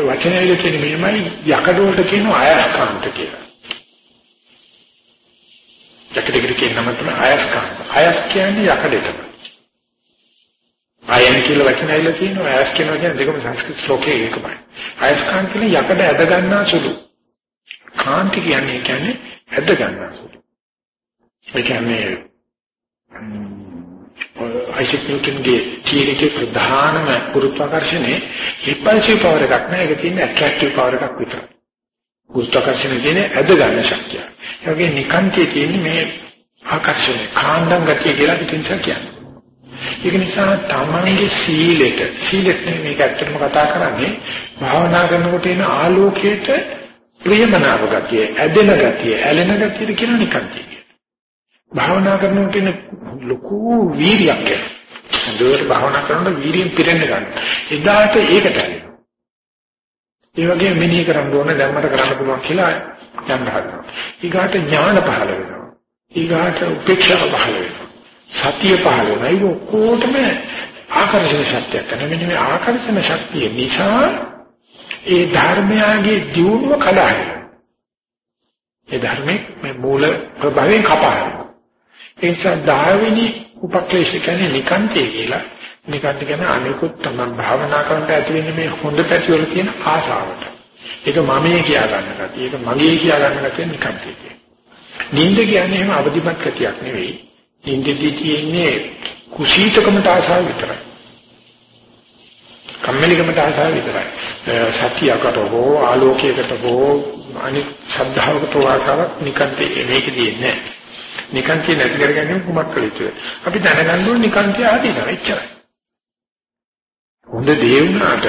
[SPEAKER 1] වචනයේ තියෙන මෙහෙමයි යකඩ වලට කියන අයස්කාන්ත කියලා. යකඩෙකට කියන නම තමයි අයස්කාන්ත. අයස් කියන්නේ යකඩට. අයන් කියලා වචනයල තියෙනවා අයස් කියන වචන දෙකම සංස්කෘත ශ්ලෝකයේ එකමයි. අයස්කාන්ත කියන්නේ යකඩ ඇද ගන්නා සුළු. කාන්ති කියන්නේ කියන්නේ ඇද ගන්නා සුළු. ඒ කියන්නේ අයිසෙක් නිව්ටන්ගේ තියරි එකේ ප්‍රධානම ගුරුත්වාකර්ෂණය ඉම්පල්සිව් පවර් එකක් නෑ ඒක තියෙන ඇට්‍රැක්ටිව් පවර් එකක් විතරයි. ගුරුත්වාකර්ෂණය කියන්නේ ඇද ගන්න ශක්තිය. ඒ වගේ නිකාන්තයේ තියෙන මේ ආකර්ෂණය කාණ්ඩම් ගතිය කියලා පිටින්ස කියන්නේ. ඒක නිසා තමන්ගේ සීලෙට සීලෙත් මේක ඇත්තටම කතා කරන්නේ භාවනා කරනකොට එන ආලෝකයට ප්‍රියමනාප ගතිය, ඇදෙන ගතිය, ඇලෙන ගතිය කියන නිකාන්තය. භාවනා කරනකොට තියෙන ලොකු වීර්යයක් එනවා. හොඳට භාවනා කරනකොට වීර්යයෙන් පිරෙන්න ගන්න. එදාට ඒකට ඇලෙනවා. ඒ වගේ මෙනෙහි කරන්න ඕන දැන් මට කරන්න පුළුවන් කියලා යන්න හදනවා. ඊගාට ඥාන පහළ වෙනවා. ඊගාට උපේක්ෂා පහළ වෙනවා. සතිය පහළ වෙනවා. ඒක ඔක්කොටම ආකර්ෂණ ශක්තියක් කරන මෙන්න මේ ආකර්ෂණ ශක්තිය නිසා ඒ ධර්මයාගේ දියුණුව කඩාගෙන ඒ ධර්මයේ මේ මූල ප්‍රභවයෙන් කපාගෙන ඒ නිසා 10 වෙනි උපක්ලේශ කියන්නේ නිකාන්තය කියලා. නිකාන්ත කියන්නේ අනිකුත් තමයි භාවනා කරනට ඇති වෙන්නේ මේ හොඳ පැති වල තියෙන ආසාවට. ඒක මමයේ කියා ගන්න කතිය. ඒක මගේ කියා ගන්න කතිය නිකාන්තය කියන්නේ. නිින්ද කියන්නේ එහෙම අවදිමත් කතියක් නෙවෙයි. නිින්දදී තියෙන්නේ කුසීතකමට ආසාව විතරයි. කම්මැලිකමට ආසාව විතරයි. සත්‍යයකට හෝ ආලෝකයකට හෝ අනිත් ශ්‍රද්ධාවකට ආසාවක් නිකන්තේ මේකදී නැහැ. නිකාන්තිය නැති කරගන්න කුමක් කළ යුතුද? අපි දැනගන්න ඕනේ නිකාන්තිය ආදීනවා එච්චරයි. හොඳ දේ වුණාට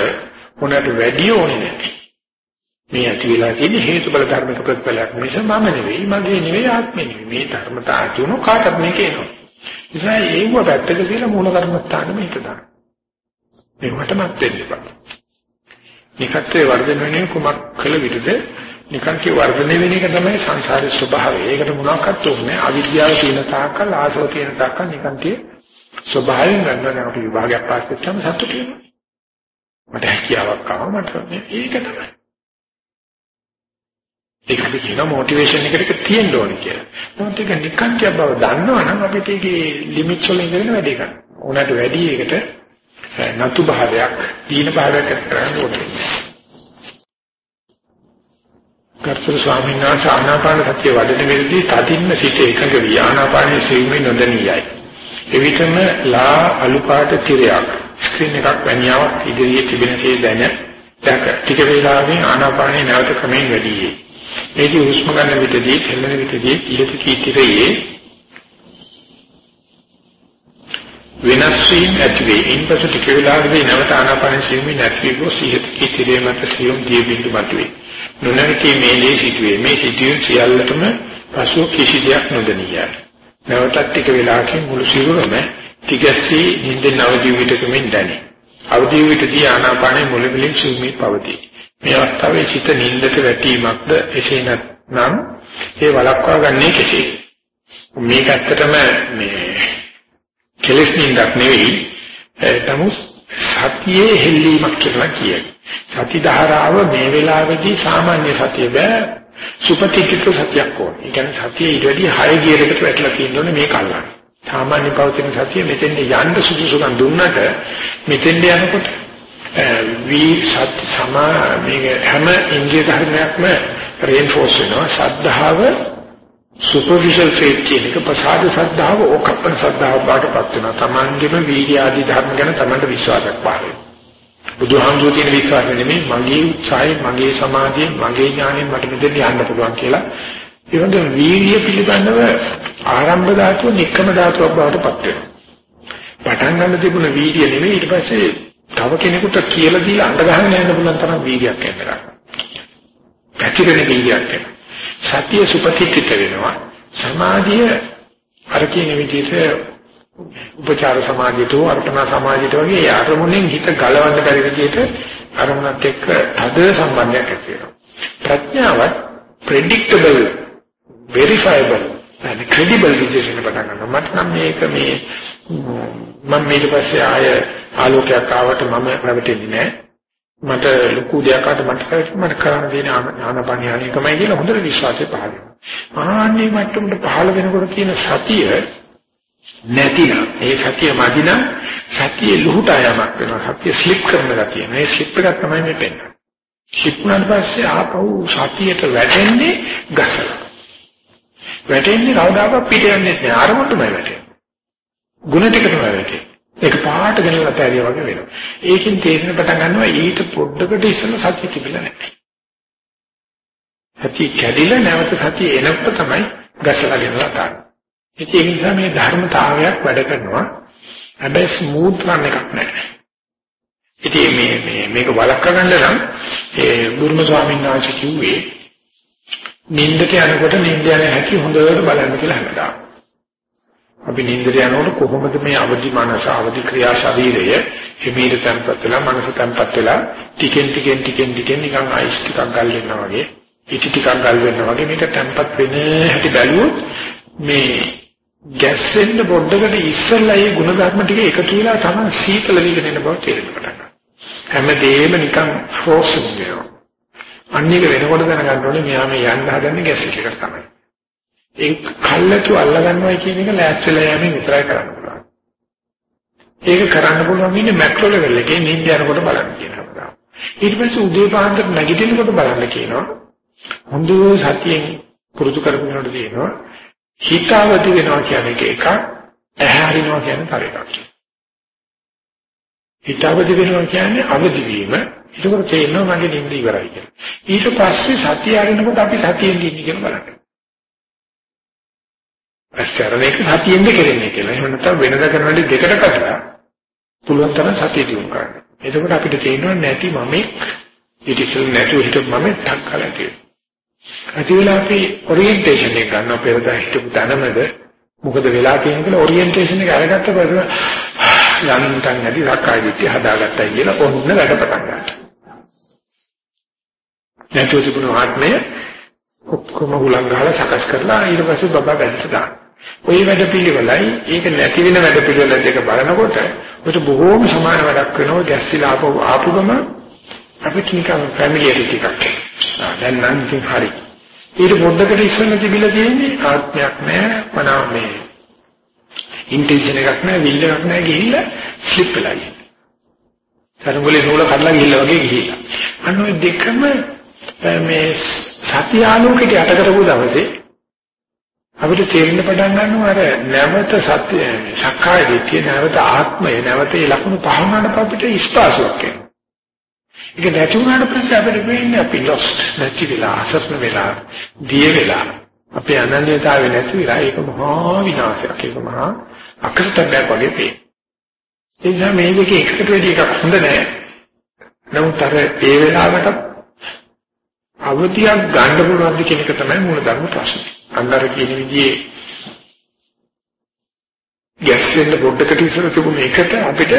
[SPEAKER 1] මොනකට වැඩි ඕනේ නැහැ. මේ ඇති වෙලා තියෙන හේතුඵල ධර්මක ප්‍රතිඵලයක් මිස මම නෙවෙයි මගේ නෙවෙයි ආත්මෙ නෙවෙයි මේ ධර්මතා තුන කාටත් මේකේනවා. නිසා ඒව පැත්තක තියලා මූල කර්මස්ථානෙ මේක දාන්න. මේකටමත් දෙන්න එපා. නිකත්ේ වර්ධනය වෙන්නේ කුමක් කළ විටද නිකන්කේ වර්ධනය වෙන එක තමයි සංසාරේ ස්වභාවය. ඒකට මොනවාක්වත් ඕනේ අවිද්‍යාව තියෙන තාක්කල් ආසව තියෙන තාක්කල් නිකන්කේ ස්වභාවයෙන් ගන්නවා අපේ විභාගයක් පාස් වෙච්චාම සතුටු වෙනවා. මට හැකියාවක් ආවා මට ඒක තමයි. ඒක අපි කියන මොටිවේෂන් එකට තියෙන්න ඕනේ කියලා. මොකද ඒක නිකන්කේ බව දන්නවනම් අපිට ඒකේ ලිමිට්ස් වලින් ඉගෙන වැඩි ගන්න. ඕනට වැඩි ඒකට නතු භාවයක්, දීන භාවයක් ඇති කරන්න ඕනේ. කර්තෘ ස්වාමීන් වහන්සේ ආනාපාන සතිය වඩන වෙලදී තදින්ම සිට එකඟ වී ආනාපානයේ සිවුමේ නොදැනියයි. එවිටම ලා අලුපාට තිරයක් ස්ක්‍රීන් එකක් වැනියාවක් ඉදිරියේ තිබෙනසේ දැන දැක ටික වේලාවකින් ආනාපානයේ නැවත ක්‍රමයෙන් වැඩි වේ. මේකේ හුස්ම ගන්න විටදී, හෙළන විටදී ඉලක කීතිරයේ වෙනස් වීම ඇති වේ. ඉන්පසු ටික වේලාවකදී නැවත ආනාපාන සියුමින් නැති වී ගොස් ඉහත කීතිරයේ මත සියුම් දිය බිඳු මතුවේ. නොනැවතී මේ ලේ සිටුවේ. මේ සිටියුන් සියල්ලටම පසු කිසි දෙයක් නොදනියයි. නැවතත් ටික වේලාවකින් මුළු සිරුරම ටිකස්සී නිින්දෙන් අවදි විටකමින් දැනේ. අවදි විටදී ආනාපානයේ මුලමිලින් සියුමින් පවතී. මේ අවස්ථාවේ සිත නිින්දට වැටීමක්ද එසේ නැත්නම් ඒ වළක්වා ගන්නේ කෙසේද? මේක ඇත්තටම මේ කෙලස් නින්දක් නෙවෙයි නමුත් සතියේ හෙල්ලීමක් කියලා කියයි. සති ධාරාව මේ වෙලාවේදී සාමාන්‍ය සතිය බෑ සුපතිකිත සතියක් ඕන. ඒ කියන්නේ සතිය ඊට වැඩි හය ගියරකට වැටලා තියෙනෝනේ මේ කල්ලාන. සාමාන්‍ය පවතින සතිය මෙතෙන්ද යන්න සුදුසුකම් දුන්නට මෙතෙන්ද යනකොට වී සත් සමා මේ හැම ඉන්ද්‍රිය ධර්මයක්ම රේන්ෆෝස් වෙනවා. සද්ධාව සුපර්ෆිෂල් ෆේත් කියන එක ප්‍රසාද සද්ධාව ඕකප්පන සද්ධාව බාටපත් වෙනවා. Tamangeම වීර්ය ආදී ධර්ම ගැන Tamanට විශ්වාසයක් පහළ වෙනවා. බුදුහාමුදුරුවෝ කියන විශ්වාසය නෙමෙයි මගේ උත්සාහය, මගේ සමාධිය, මගේ ඥාණය මට මෙතෙන් යන්න පුළුවන් කියලා. ඒ වගේ වීර්ය පිළිබඳව ආරම්භ ධාතුව, නික්කම ධාතුවක් බාටපත් වෙනවා. පටන් ගන්න තිබුණ වීර්ය නෙමෙයි ඊට පස්සේ තව කෙනෙකුට කියලා දීලා අඬ ගහන්න යන්න පුළුවන් තරම් වීර්යයක් එන්න පැතිරෙන වීර්යයක් එන්න. සතිය සුපතිත්‍ිත වෙනවා. සමාධිය අර කියන විදිහට උපචාර සමාධියට අර්පණා සමාධියට වගේ අරමුණෙන් හිත ගලවන්න බැරි විදිහට අරමුණත් එක්ක තද සම්බන්ධයක් ඇති වෙනවා. ප්‍රඥාවත් predictable verifiable and credible විදිහට පටන් ගන්නවා. මට නම් මේක මේ මම ඊට පස්සේ ආය ආලෝකයක් ආවට මම රැවටෙන්නේ නැහැ. මට ලොකු දෙයක් අත මට මට කරන්න දෙන ආනපනියයි තමයි කියලා හොඳට විශ්වාසය පහළ වෙනවා. ආන්නේ මට්ටමට පහළ වෙනකොට කියන සතිය නැතිනම් ඒ සතිය මදිනම් සතිය ලුහුට යamak වෙනවා. සතිය ස්ලිප් කරන ගතිය. මේ ස්ලිප් එක තමයි මේ පෙන්නන්නේ. ස්ලිප් වුණාට පස්සේ ආපහු සතියට වැටෙන්නේ ගසලා. වැටෙන්නේ කවදාකවත් පිට යන්නේ නැහැ. අරමුණටමයි වැටෙන්නේ. ಗುಣ ටික තමයි වැටෙන්නේ. ඒක පාට ගෙනලා තෑරියා වගේ වෙනවා. ඒකෙන් තේරෙන පටන් ගන්නවා ඊට පොඩ්ඩකට ඉස්සෙල්ලා සතිය තිබිලා නැහැ. සතිය කැඩිලා නැවත සතිය එනකොට තමයි ගසලා ගෙනලා ගන්න. ඒ නිසා මේ ධර්මතාවයක් වැඩ කරනවා. හැබැයි ස්මූත් රන් එකක් නැහැ. ඉතින් මේ මේ මේක වළක්වා ගන්න නම් ඒ බුදුම ස්වාමීන් වහන්සේ කිව්වේ නින්දට යනකොට නින්ද යන හැටි හොඳට බලන්න කියලා හැමදාම. අපි නින්දට යනකොට කොහොමද මේ අවදි මනස අවදි ක්‍රියා ශරීරය හිමීට තැම්පත් වෙලා මනස තැම්පත් වෙලා ටිකෙන් ටිකෙන් ටිකෙන් ටිකෙන් නිකන් අයිස් ටිකක් ගල් වෙනවා වගේ ඉටි ටිකක් ගල් වෙනවා වගේ මේක තැම්පත් වෙන හැටි බැලුවොත් මේ ගැස්සෙන්න පොඩ්ඩකට ඉස්සෙල්ලා ඒ ಗುಣධර්ම ටික එකතු වෙලා තමයි සීතල වීගෙන එන බව තේරෙන්න පටන් ගන්නවා. හැමදේම නිකන් ෆ්‍රෝසන් වෙනවා. අනික වෙනකොට දැනගන්න ඕනේ මෙයා මේ යන්න හදන්නේ ගැස් එකකට තමයි. ඒ කල්ලාතු අල්ල ගන්නවා කියන එක ලෑස්තිලා යෑමෙන් විතරයි කරන්න පුළුවන්. ඒක කරන්න පුළුවන් ඉන්නේ මැක්‍රෝ ලෙවල් එකේ නිින්ද යනකොට බලන්න කියනවා. ඊට පස්සේ උදේ පාන්දර නැගිටිනකොට බලන්න කියනවා. හොඳ සතියෙන් පුරුදු කරගෙන තියෙනවා. හිතාවති වෙනවා කියන එක එකක්, ඇහැරිනවා කියන තව එකක්. හිතාවති වෙනවා කියන්නේ අවදි වීම. ඒකෝට තේරෙනවා මගේ නිින්ද ඉවරයි කියලා. ඊට පස්සේ සතිය ආරෙනකොට අපි සතියෙන් ඉන්නේ කියලා බලන්න. අස්තරණ එක සතියෙන්ද කෙරෙන්නේ කියලා. එහෙම නැත්නම් වෙනදා කරන වැඩි දෙකට කඩලා පුළුවන් තරම් සතිය දියුණු කරන්න. එතකොට අපිට තේරෙනවා නැති මම ඊට ඉස්සෙල් නැතුව හිටපු මම ටක් කළා කියලා. ඇති වෙලා අපි ඔරියන්ටේෂන් එක ගන්න පෙරදා හිටපු තැනමද මොකද වෙලා කියන කියලා ඔරියන්ටේෂන් එක අරගත්ත පස්සේ යන්තම් නැති සක්කාය දිට්ඨිය හදාගත්තයි කියලා ඔන්න වැඩ පටන් ගන්නවා. නැතුව තිබුණු ආත්මය ඔක්කොම හුලං ගහලා සකස් කරලා ඊට පස්සේ බබා බැලන්ස් දාන. ওই වැඩ පිළිවෙලයි ඒක නැති වෙන වැඩ පිළිවෙල දෙක බලනකොට ඔකට බොහෝම සමාන වැඩක් වෙනවා ගැස්සිලා ආපු ආපු ගම අපිට නිකන් ෆැමිලියරිටි එකක්. දැන් නම් ඉතින් හරි. ඊට පොඩ්ඩකට ඉස්සෙල්ලා තිබිලා තියෙන්නේ ආත්මයක් නෑ මනාව මේ ඉන්ටෙන්ෂන් එකක් නෑ විල් එකක් නෑ ගිහිල්ලා ස්ලිප් වෙලා ඉන්නේ. තරංගලේ නූල කඩලා ගිහිල්ලා වගේ ගිහිල්ලා. අන්න ඔය දෙකම මේ සත්‍ය ආලෝකයට යට කරපු දවසේ අපිට තේරෙන්න පටන් ගන්නවා අර නැවත සත්‍ය සක්කාය දිට්ඨිය නැවත ආත්මය නැවත ඒ ලක්ෂණ පහවනට අපිට ස්පාසුවක් එනවා. ඒක නැති වුණාට පස්සේ අපිට වෙන්නේ අපි lost නැති වෙලා අසස්න වෙලා දිය වෙලා අපේ අනන්‍යතාවය නැති වෙලා ඒක මහා විනාශයක් ඒක මහා අකෘතඥයක් වගේ පේන. ඒ නිසා මේ දෙකේ එකකට වැඩි එකක් හොඳ නැහැ. නමුත් අර ඒ වෙලාවට අවතියක් ගන්න පුළුවන්ද කියන එක තමයි මූලධර්ම ප්‍රශ්නේ. අන්නර කියන විදිහේ ගැස්සෙන්න පොඩ්ඩකට ඉස්සර තිබුණ එකට අපිට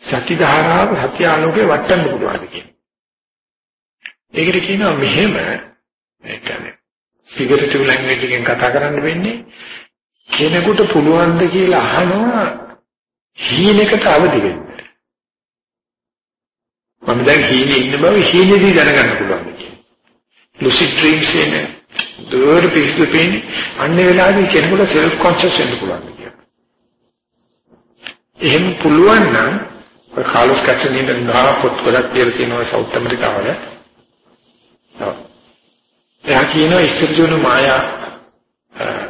[SPEAKER 1] සති ධාරාව සත්‍ය ආලෝකේ වටන්න පුළුවන් කියන. ඒකට කියනවා මෙහෙම ඒ කියන්නේ ෆිගරටිව් ලැන්ග්වේජ් එකෙන් කතා කරන්න වෙන්නේ කෙනෙකුට පුළුවන්ද කියලා අහනවා හීනෙකට අවදි වෙන්න. මම දැන් හීනේ ඉන්න බව හීනේදී දැනගන්න පුළුවන් කියන්නේ. lucid dreams එන දුර පිහිටු පේන්නේ අන්නේ වෙලාවේදී කෙනෙකුට self conscious වෙන්න පුළුවන් කියන්නේ. එහෙම පුළුවන් නම් ඔය කාලොස් කැට්සන් ඉන්න නා පොත් ගොඩක් කියලා තියෙනවා සවුත් ඇමරිකාවල. එයා කියනවා ඉස්සරජුණු මායා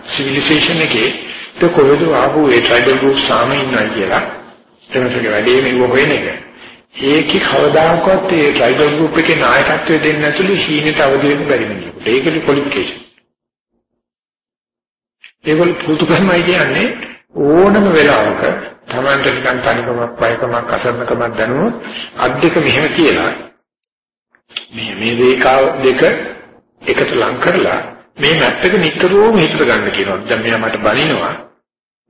[SPEAKER 1] සිවිලයිසේෂන් එකේ તો කොහෙද ආපු ඒ ට්‍රයිබල් ගෲප් සාම ඉන්නවා කියලා එතනසගේ වැඩේ මෙව හොයන එක. ඒකේ කවදාකවත් ඒ ට්‍රයිබල් ගෲප් එකේ නායකත්වය දෙන්න ඇතුළු හීනට අවදි වෙන්න බැරි මිනිහෙකුට. ඒකේ ක්වොලිෆිකේෂන්. ඒගොල්ලෝ පුරුදු කරනවා කියන්නේ ඕනම වෙලාවක Tamanට නිකන් තනිකමක් වයකමක් අසරණකමක් දැනුවොත් අත් දෙක මෙහෙම කියලා මේ මේ දේකාව දෙක එකට ලං කරලා මේ මැප් එක නිතරම හිතට ගන්න කියනවා. දැන් මෙයා මට බනිනවා.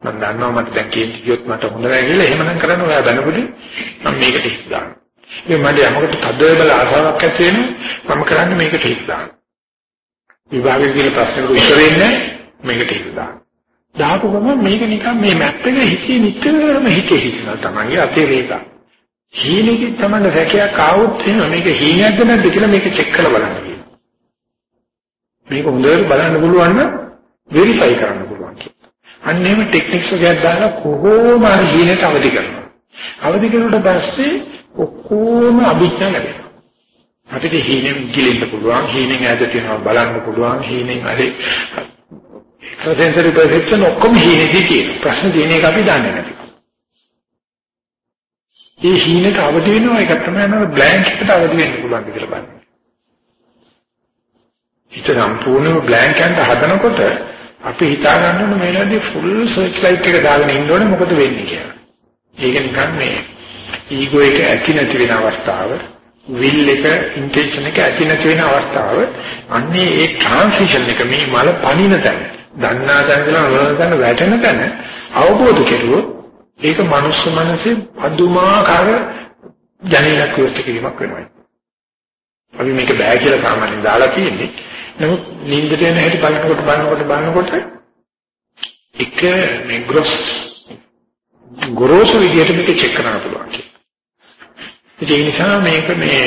[SPEAKER 1] මම දන්නවා මට දැන් කේන්ති ගියොත් මට හොඳ නැහැ කියලා. එහෙමනම් කරන්න ඔයා බනපොඩි මම මේකට හිත දානවා. මේ මට යමකට තද බල ආසාවක් ඇති වෙනවා. මම කරන්නේ මේකට හිත දානවා. විභාගයේ කියන ප්‍රශ්නෙට උත්තර දෙන්නේ මේකට හිත දානවා. දාපු ගමන් මේක නිකන් මේ මැප් එක හිතේ නිතරම හිතේ හිතනවා තමයි අතේ රේඛ. හීනෙකි තමයි රැකයක් ආවොත් එනවා මේක හීනයක්ද නැද්ද කියලා මේක චෙක් කරලා බලන්න කියනවා. මේක හොඳට බලන්න පුළුවන් නම් වෙරිෆයි කරන්න පුළුවන් කියනවා. අන්න එහෙම ටෙක්නික්ස් එකක් දාලා කොහොම හරි හීනට අවදි කරනවා. අවදි කරුවට පස්සේ ඔක්කොම අභිඥා ලැබෙනවා. අපිට හීනෙන් ගිලින්න පුළුවන්, හීනෙන් ඈත තියෙනවා බලන්න පුළුවන්, හීනෙන් හරි එක්ස්ට්‍රාසෙන්සරි පර්සෙප්ෂන් ඔක්කොම හීනේදී තියෙනවා. ප්‍රශ්න තියෙන එක අපි දන්නේ නැහැ. ඒ හීනට අවදි වෙනවා ඒක තමයි නේද බ්ලැන්ක් එකට අවදි වෙන්න පුළුවන් කියලා බලන්න. හිත සම්පූර්ණයෙන්ම බ්ලැන්ක් එකකට හදනකොට අපි හිතා ගන්න ඕනේ මේ වෙලාවේදී ෆුල් සර්ච් ලයිට් එක දාගෙන ඉන්න ඕනේ මොකද වෙන්නේ කියලා. ඒක නිකන් මේ ඊගෝ එක ඇති නැති වෙන අවස්ථාව, විල් එක ඉන්ටෙන්ෂන් එක ඇති නැති වෙන අවස්ථාව, අන්නේ ඒ ට්‍රාන්සිෂන් එක මේ මල පණින තැන, දන්නා තැන ඉඳලා නොදන්නා තැන වැටෙන තැන අවබෝධ කෙරුවොත් ඒක මනුස්ස මනසේ අදුමාකාර ජනේලක් විවෘත කිරීමක් වෙනවා. අපි මේක බෑ කියලා සාමාන්‍යයෙන් දාලා තියෙන්නේ. නමුත් නින්දට යන හැටි බලනකොට බලනකොට බලනකොට එක මේ ග්‍රොස් ගොරෝසු විදියට මේක චෙක් කරන්න පුළුවන්. ඒ නිසා මේක මේ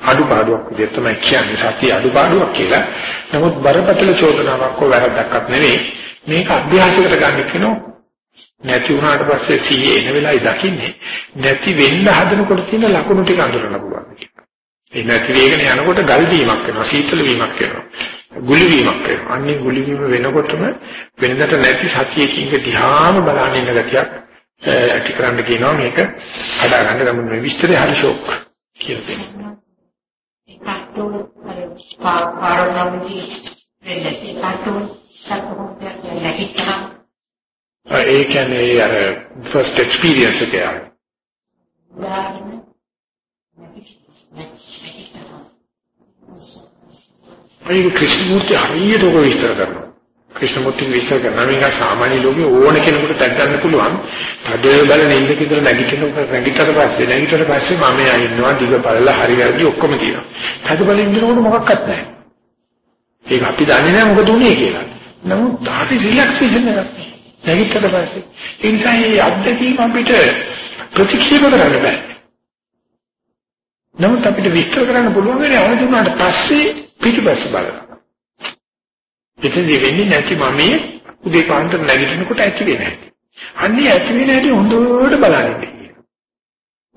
[SPEAKER 1] අඩුපාඩුවක් විදිහට තමයි කියන්නේ සත්‍ය අඩුපාඩුවක් කියලා. නමුත් බරපතල චෝදනාවක් හෝ වැරද්දක්වත් නෙවෙයි. මේක අභ්‍යාසයකට ගන්න කියනවා නැති වුණාට පස්සේ සීයේ එන වෙලාවයි දකින්නේ නැති වෙන්න හදනකොට තියෙන ලකුණු ටික අඳුරන්න පුළුවන් කියලා. ඒ නැති වේගන යනකොට ගල් වීමක් වෙනවා සීතල වීමක් වෙනවා. ගුලි වීමක් වෙනවා. අන්නේ ගුලි වීම වෙනකොටම වෙනදට නැති සතියකින් දිහාම බලන්න ඉන්න ගතියක් ඇති කරන්න කියනවා මේක හදා ගන්න ගමන් මේ විස්තරය හරි ෂොක් කියලා දෙනවා.
[SPEAKER 2] ඒකට පාරණම්දී වෙන්නේ ඒකට
[SPEAKER 1] ඒ කියන්නේ අර ෆස්ට් එක්ස්පීරියන්ස් එක යාර. අයියෝ ක්‍රිෂ්ණමූර්ති හරියට ඔක විස්තර කරනවා. ක්‍රිෂ්ණමූර්ති විස්තර කරනවා මේක සාමාන්‍ය ලෝකේ ඕන කෙනෙකුට දැක් ගන්න පුළුවන්. තද බල නින්ද කියලා නැගිටිනකොට නැගිටතර පස්සේ නැගිටතර පස්සේ මම එයා ඉන්නවා දිග බලලා හරි වැරදි ඔක්කොම තියෙනවා. තද බල ඉන්නකොට මොකක්වත් නැහැ. ඒක අපි දන්නේ නැහැ මොකද උනේ කියලා. නමුත් හරි රිලැක්සේෂන් එකක්. නැගිටතර පස්සේ ඒ නිසා මේ අත්දැකීම අපිට ප්‍රතික්ෂේප කරන්න බෑ. නමුත් අපිට විස්තර කරන්න පුළුවන් වෙන්නේ අවදි වුණාට පස්සේ පිටිපස්ස බලනවා. එතනදී වෙන්නේ නැති මමයේ උදේ පාන්දර නැගිටිනකොට ඇති වෙන්නේ නැහැ. අන්නේ ඇති වෙන හැටි හොඳට බලන්න.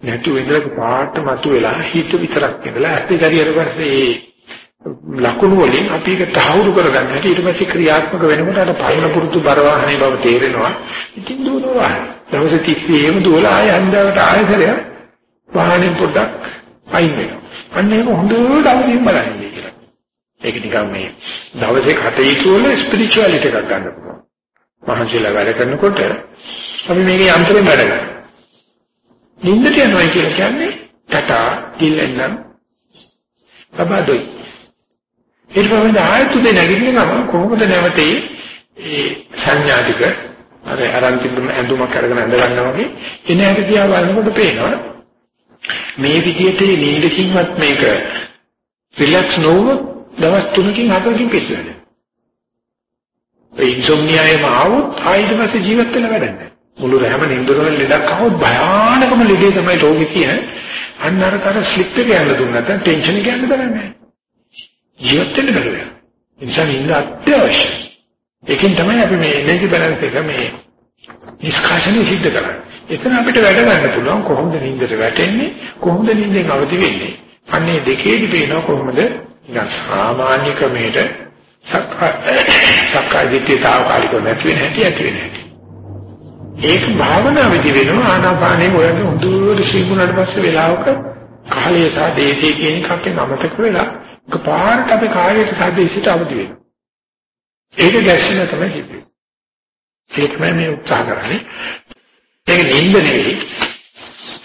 [SPEAKER 1] නැතු ඉඳලා පාට මතු වෙලා හිත විතරක් ඉඳලා ඇති දරියට පස්සේ ලකුණු වලින් අපි ඒක තහවුරු කරගන්න හැටි ඊට පස්සේ ක්‍රියාත්මක වෙනකොට අර පරණ පුරුදු බර වාහනේ බව තේරෙනවා. ඉතින් දුවනවා. දවස් 30 එහෙම දුවලා ආය හන්දාවට ආයෙත් වාහනේ පොඩ්ඩක් අයින් වෙනවා. අන්න ඒක හොඳට අවදීන් බලන්නේ කියලා. ඒක නිකන් මේ දවසේ කටයුතු වල ස්පිරිචුවැලිටි එකක් ගන්න පුළුවන්. මහන්සියලා වැඩ කරනකොට අපි මේකේ යන්ත්‍රයෙන් වැඩ කරනවා. නිින්දට යනවා කියලා කියන්නේ ටටා දිල්ලෙන්නම් බබදොයි. ඊට පස්සේ ආයතු දෙ නැගිටින ගමන් කොහොමද නැවතේ ඒ සංඥා ටික අර අරන් තිබුණ ඇඳුමක් අරගෙන ඇඳ ගන්නවා වගේ එන හැටි දිහා බලනකොට පේනවා මේ විදිහට නිින්දකින්වත් මේක රිලැක්ස් නොවුනොත් දවස් 3කින් 4කින් පිටු වෙනවා. ඒ ඉන්සොම්නියායම ආවොත් ආයෙත් පස්සේ ජීවත් වෙන්න වැඩ නැහැ. මුළු රැම නින්දරවල ලෙඩක් ආවොත් භයානකම ලෙඩේ තමයි රෝගී කියන. අන්න අර කර ස්ලිප් එක යන්න දුන්න නැත්නම් ටෙන්ෂන් එක යන්න දරන්නේ නැහැ. ජීවත් වෙන්න බැරුව යනවා. ඒ නිසා නින්ද අත්‍යවශ්‍යයි. ඒකෙන් තමයි අපි මේ එනර්ජි බැලන්ස් එක මේ නිෂ්කාශනය සිද්ධ කරන්නේ. එතන අපිට වැඩ ගන්න පුළුවන් කොහොමද නින්දට වැටෙන්නේ කොහොමද නින්දෙන් අවදි වෙන්නේ. අන්නේ දෙකේදී පේනවා කොහොමද නිකන් සාමාන්‍ය ක්‍රමයට සක්කාය දිට්ඨියතාවකාලික නැති වෙන හැටි ඇති වෙන හැටි. ඒක භාවනාවේදී වෙනවා ආනාපානේ ඔයගේ හොඳට සිහිුණාට පස්සේ වෙලාවක කාලය සහ දේශය කියන එක අපේ නමතක වෙලා එකපාරට අපේ කායයට සහ දේශයට අවදි වෙනවා. ඒක ගැස්සෙන තමයි හිතේ. ඒක තමයි මේ උත්සාහ කරන්නේ. ඒක නිින්ද නෙවෙයි.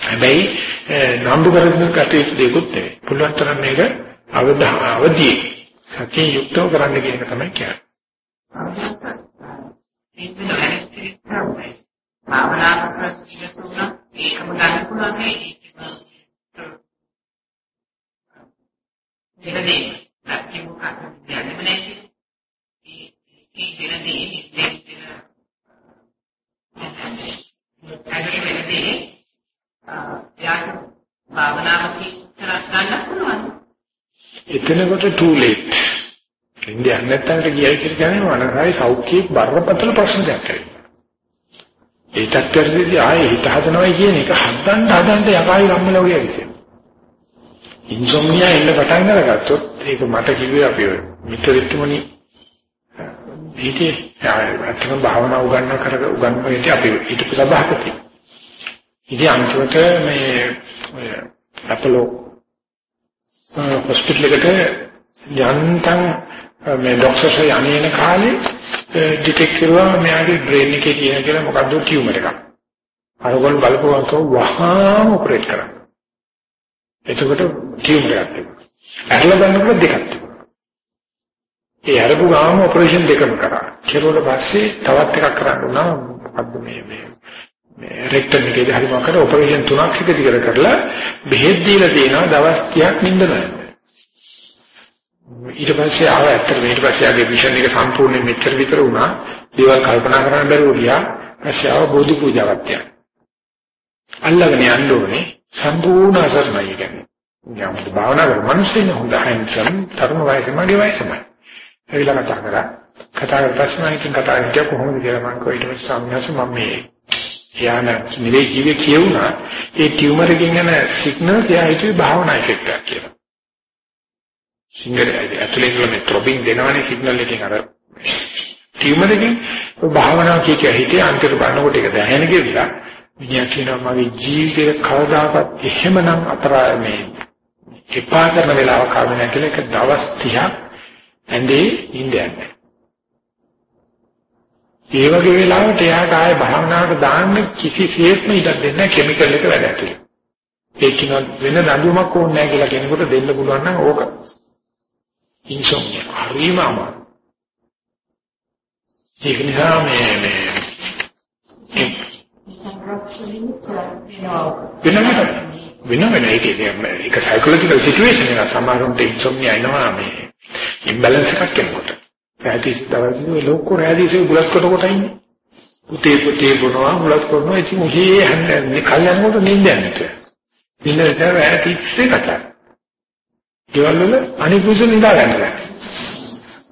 [SPEAKER 1] හැබැයි නම්බු කරගෙන කටයුතු දෙකුත් නෙවෙයි. පුළුවන් තරම් මේක අවදා අවදී සතිය යුක්තව කරන්න කියන එක තමයි කියන්නේ.
[SPEAKER 2] භාවනාවක ඉඳතුන ඒකම ගන්න පුළුවන් ඒක. දෙන්නේ නැති මොකක්ද යන්නේ නැහැ. ඒ ඒ දෙන්නේ දෙන්නේ අගට වෙලදී යාට භාවනාවකින් කරක් ගන්න පුළුවන්.
[SPEAKER 1] එතනකොට too late. ඉන්දියන් නැත්තන්ට කියයි කියලා කියන්නේ වනරයි සෞඛ්‍යයේ බරපතල ප්‍රශ්න දෙයක් කරේ. ඒ තත්ත්වයේදී ආයේ හිත හදනවා කියන එක හදන්න හදන්න යකායි රම්මල වගේ විසින. ඉන්සොම්නියා එන්න පටන් අරගත්තොත් ඒක මට කිව්වේ අපි මිත්‍රිත්වමනි මේකේ ඇත්තම භාවනා උගන්වන කර උගන්වන විදිහ අපි හිතපු සභාපති. ඉතින් අන්තිමට මේ අපලෝ හොස්පිටල් එකට යන්තම් මේ ડોක්ටර්ස් යන්නේන කාලේ ඩිටෙක්ට් කරුවා මෙයාගේ බ්‍රේන් එකේ තියෙන කියලා මොකද්ද ටියුමර් එකක්. අරගොල්ලෝ බලපුවම කව වහාම ඔපරේට් කරා. එතකොට ටියුමර් එකක් තිබුණා. ඇරලා බලනකොට දෙකක් තිබුණා. ඒ අරපු ගාම ඔපරේෂන් දෙකම කරා. කෙරුවට පස්සේ තවත් එකක් කරන්න උනා මොකද්ද මේ මේ මේ රෙක්ටම් එකේදී හරි මොකද ඔපරේෂන් තුනක් එක දිගට කරලා බෙහෙත් දීලා තියෙනවා දවස් 30ක් නිින්ද නැහැ. ඊට පස්සේ ආව ඇත්තට ඊට පස්සේ ආගේ විෂන් එක සම්පූර්ණයෙන් මෙච්චර විතර වුණා. දේවල් කල්පනා කරන්න බැරුව ගියා. පස්සේ ආව බෝධි පූජාවක් තියන. අල්ලගෙන යන්න ඕනේ සම්පූර්ණ අසරණයි කියන්නේ. යම්ද භාවනා කරන මිනිස්සුන් හොඳ හැන්සම් තරුණ වයසේ මගේ වයසමයි. ඒවිලා කතා කරා. කතා කරලා පස්සේ මම කතා කරලා කොහොමද කියලා මම කිව්වා ඊට පස්සේ සම්ඥාස මම මේ යාන නිවේ ජීවේ කියුණා ඒ ටියුමර් එකකින් යන සිග්නල්ස් එයා හිතුවේ භාවනා ඉෆෙක්ට් එකක් කියලා. සිංගල් ඇතුලේ ඉන්න මේ ට්‍රොබින් දෙනවනේ සිග්නල් එකකින් අර ටියුමර් එකකින් භාවනාව කිය කිය හිතේ අන්තිම බලනකොට ඒක දැහැන ගෙවිලා මිනිහා කියනවා මගේ ජීවිතේ කවදාකවත් එහෙමනම් අතරා මේ එපා කරන වෙලාවක ආවේ නැහැ කියලා එක දවස් 30ක් ඇඳේ ඉඳන්නේ. ඒ වගේ වෙලාවට එයාට ආය භාවනාවට දාන්න කිසිසේත්ම ඉඩක් දෙන්නේ නැහැ කිමිකල් එක වැඩ ඇතුලේ. ඒකින වෙන දඬුවමක් ඕනේ නැහැ කියලා කෙනෙකුට දෙන්න පුළුවන් නම් ඕක. ඉන්සොම්නියා හරිම අමාරු. ඒක නිසා මේ මේ වෙන වෙන ඒක ඒක සයිකොලොජිකල් සිටුේෂන් එක සමහරවිට ඉන්සොම්නියා එනවා මේ ඉම්බැලන්ස් එකක් කෙනෙකුට. රැදීස් දවල්ේ ලෝක රැදීසේ බුලත් කොට කොට ඉන්නේ. පුතේ පුතේ බොනවා බුලත් කරනවා ඉතින් උහේ හන්නේ කල්යනකොට නිින්ද යන්නේ. නිින්ද විතර රැදීස්සේ කතා. ඒවල වල අනිත් විශ්ව නිදා ගන්නවා.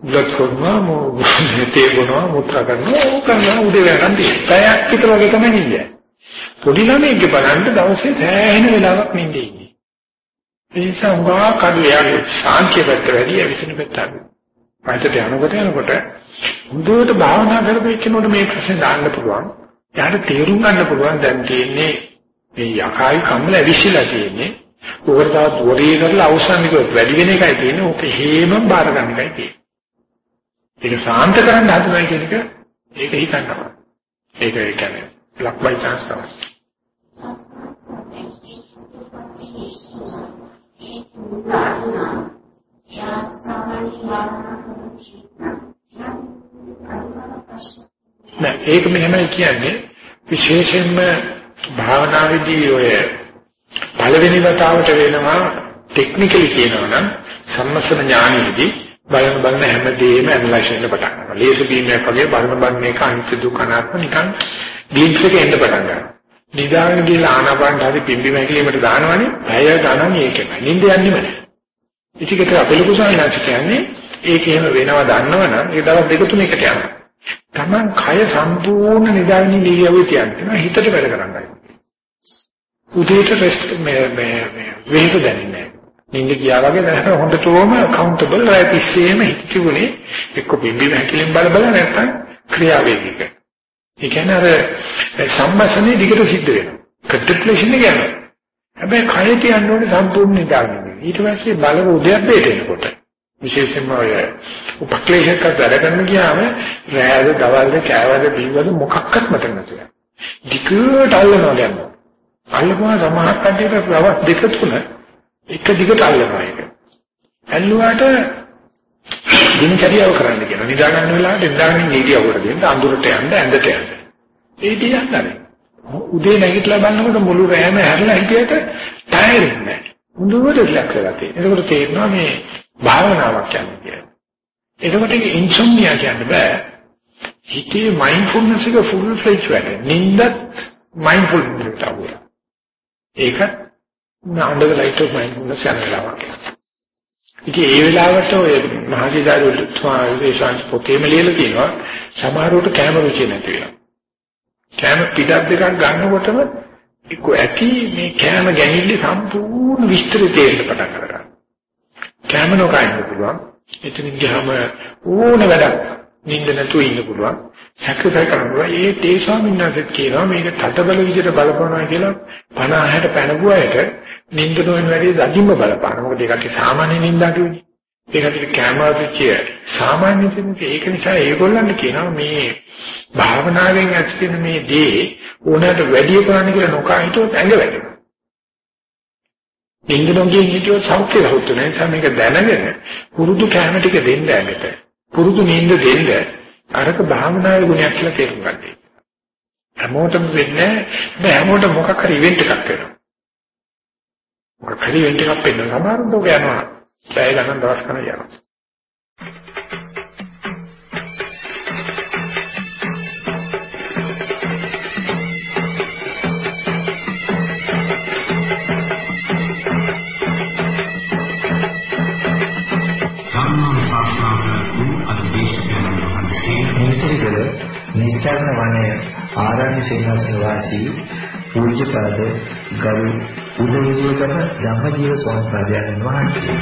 [SPEAKER 1] බුලත් කරනවා මොතේ බොනවා මුත්‍රා කරනවා ඕක කරනවා උදේ වෙනකන් තියෙනවා. පැයක් විතර වගේ තමයි නිින්ද. පොඩි ළමයෙක්ගේ බලන්න දවසේ සෑහෙන වෙලාවක් නිින්ද ඉන්නේ. ඒ නිසා උගා කඩු යාගේ ශාන්තිය පැත්ත වැඩි අවිසින පැත්ත අඩු. පයිතට යනකොට යනකොට හොඳට භාවනා කරපු එක්කෙනෙකුට මේ ප්‍රශ්නේ දාන්න පුළුවන්. එයාට තේරුම් ගන්න පුළුවන් දැන් තියෙන්නේ මේ යකායි කම්මල ඇවිස්සලා තියෙන්නේ. උකට තවත් වරේ කරලා අවසන් එක වැඩි වෙන එකයි තියෙන්නේ. ඕක හේමම් බාර ගන්න එකයි තියෙන්නේ. ඒක සාන්ත කරන්න හදනවා කියන එක ඒක හිතන්නවා. ඒක ඒ කියන්නේ luck by chance තමයි. නෑ ඒක මෙහෙමයි කියන්නේ විශේෂයෙන්ම භාවනාවේදී ඔය පළවෙනි වතාවට වෙනවා ටෙක්නිකලි කියනවා නම් සම්මසන ඥානෙදී බලන බලන හැමදේම ඇනලයිස් වෙන්න පටන් ගන්නවා. ලේසු බීමයක් වගේ බලන බලන එක අනිත්‍ය දුක්ඛ අනාත්ම නිකන් බීම්ස් එක එන්න පටන් ගන්නවා. නිදාගෙන ගිහලා ආනාපානට හරි පිම්බි මැකිලීමට දානවනේ පැය ගණන් ඒකමයි. නිින්ද යන්නේම නැහැ. ඉතිකට අපේ ලොකු සාහිණාච කියන්නේ ඒක එහෙම වෙනවා දන්නවනම් ඒ දවස් දෙක තුනකට යනවා. Taman කය සම්පූර්ණ නිදාගෙන ඉලියවෙ කියන්නේ හිතට වැඩ කරන්නයි. උදේට රෙස්ට් මේ මේ වෙහෙස දැනෙන්නේ නැහැ. නිින්ද ගියා වගේ දැන් හොඳටම කවුන්ටබල් රැ තිස්සේම හිතුනේ එක්ක පිම්බි මැකිලෙන් බල බල නැත්නම් ක්‍රියාවේගික. ඒ කියන්නේ අර සම්මසනේ දිගට සිද්ධ වෙනවා. කන්ටෙම්ප්ලේෂන් එක යනවා. හැබැයි කය තියන්න ඕනේ සම්පූර්ණ නිදාගෙන. ඊට පස්සේ බලව උදයන්ට එනකොට විශේෂයෙන්ම ඔය උපක්ලේශයක් වැඩ කරන ගියාම රෑද දවල්ද කෑවද බිව්වද මොකක්වත් මතක නැතුව. දිගට අල්ලනවා දැන්. අල්ලපුවා සමහර කඩේට දවස් දෙක තුන එක දිගට අල්ලනවා ඒක. ඇල්ලුවාට දිනචරියාව කරන්න කියනවා. නිදා ගන්න වෙලාවට නිදාගෙන ඉඳියවට දෙන්න අඳුරට යන්න ඇඳට යන්න. ඒ දිහාට උදේ නැගිටලා බලනකොට මුළු රෑම හැරලා හිටියට ටයර් නැහැ. හොඳට රිලැක්ස් වෙලා තියෙනවා. එතකොට තේරෙනවා මේ භාවනාවක් කියන්නේ කියලා. එතකොට ඒක ඉන්සොම්නියා කියන්නේ බෑ. හිතේ මයින්ඩ්ෆුල්නස් එක ෆුල් ෆ්ලෙජ් වැඩ. නින්දත් මයින්ඩ්ෆුල්නස් එකට අවුල. ඒක under the light of mindfulness යන වෙලාවක්. ඉතින් ඒ වෙලාවට ඔය මහජීදාරු ස්වාමීන් පොතේම ලියලා තියෙනවා සමහරවට කැම රුචිය නැති වෙනවා. කැම පිටක් දෙකක් ගන්නකොටම එක්ක ඇති මේ කැම ගැනීම සම්පූර්ණ විස්තර තේරෙන්න පටන් ගන්නවා. කැම නොකයින්න පුළුවන්. එතනින් ගියාම ඕන වැඩක් නිින්ද නැතුව ඉන්න පුළුවන්. සැකසයි කරනවා. ඒ තේ ස්වාමීන් වහන්සේ කියනවා මේක තටබල විදිහට බලපනවා කියලා 50 60 පැනගුවායට නිින්ද නොවන වැඩි දඩින්ම බලපාන. මොකද ඒකට සාමාන්‍ය නිින්ද අඩුයි. ඒකට කැමරාවිචිය සාමාන්‍ය දෙයක්. ඒක නිසා ඒගොල්ලන්ට කියනවා මේ භාවනාවෙන් ඇතිවෙන මේ දේ ඕනකට වැඩි කරන්න කියලා නොකා හිතුවොත් ඇඟ වැටෙනවා. නිින්ද නොගිය හිතුවොත් සෞඛ්‍ය ලහුත් නැහැ. ඒ නිසා මේක දැනගෙන පුරුදු කැම ටික දෙන්න ඇඟට. පුරුදු නිින්ද දෙන්න අරක භාවනාවේ ගුණයක් කියලා තේරුම් ගන්න. හැමෝටම වෙන්නේ නැහැ. හැමෝටම මොකක් හරි ඉවෙන්ට් එකක් වෙනවා. මොකක් හරි ඉවෙන්ට් එකක් වෙන්න සමහරවිට ඔක යනවා. පැය ගණන් දවස් ගණන් යනවා.
[SPEAKER 3] නිස්සාරණ වනය ආරණ්‍ය සේනාසන වාසී පූජ්‍යපාද ගරු උදේවිදේකම ධම්මජීව ස්වාමීන් වහන්සේ.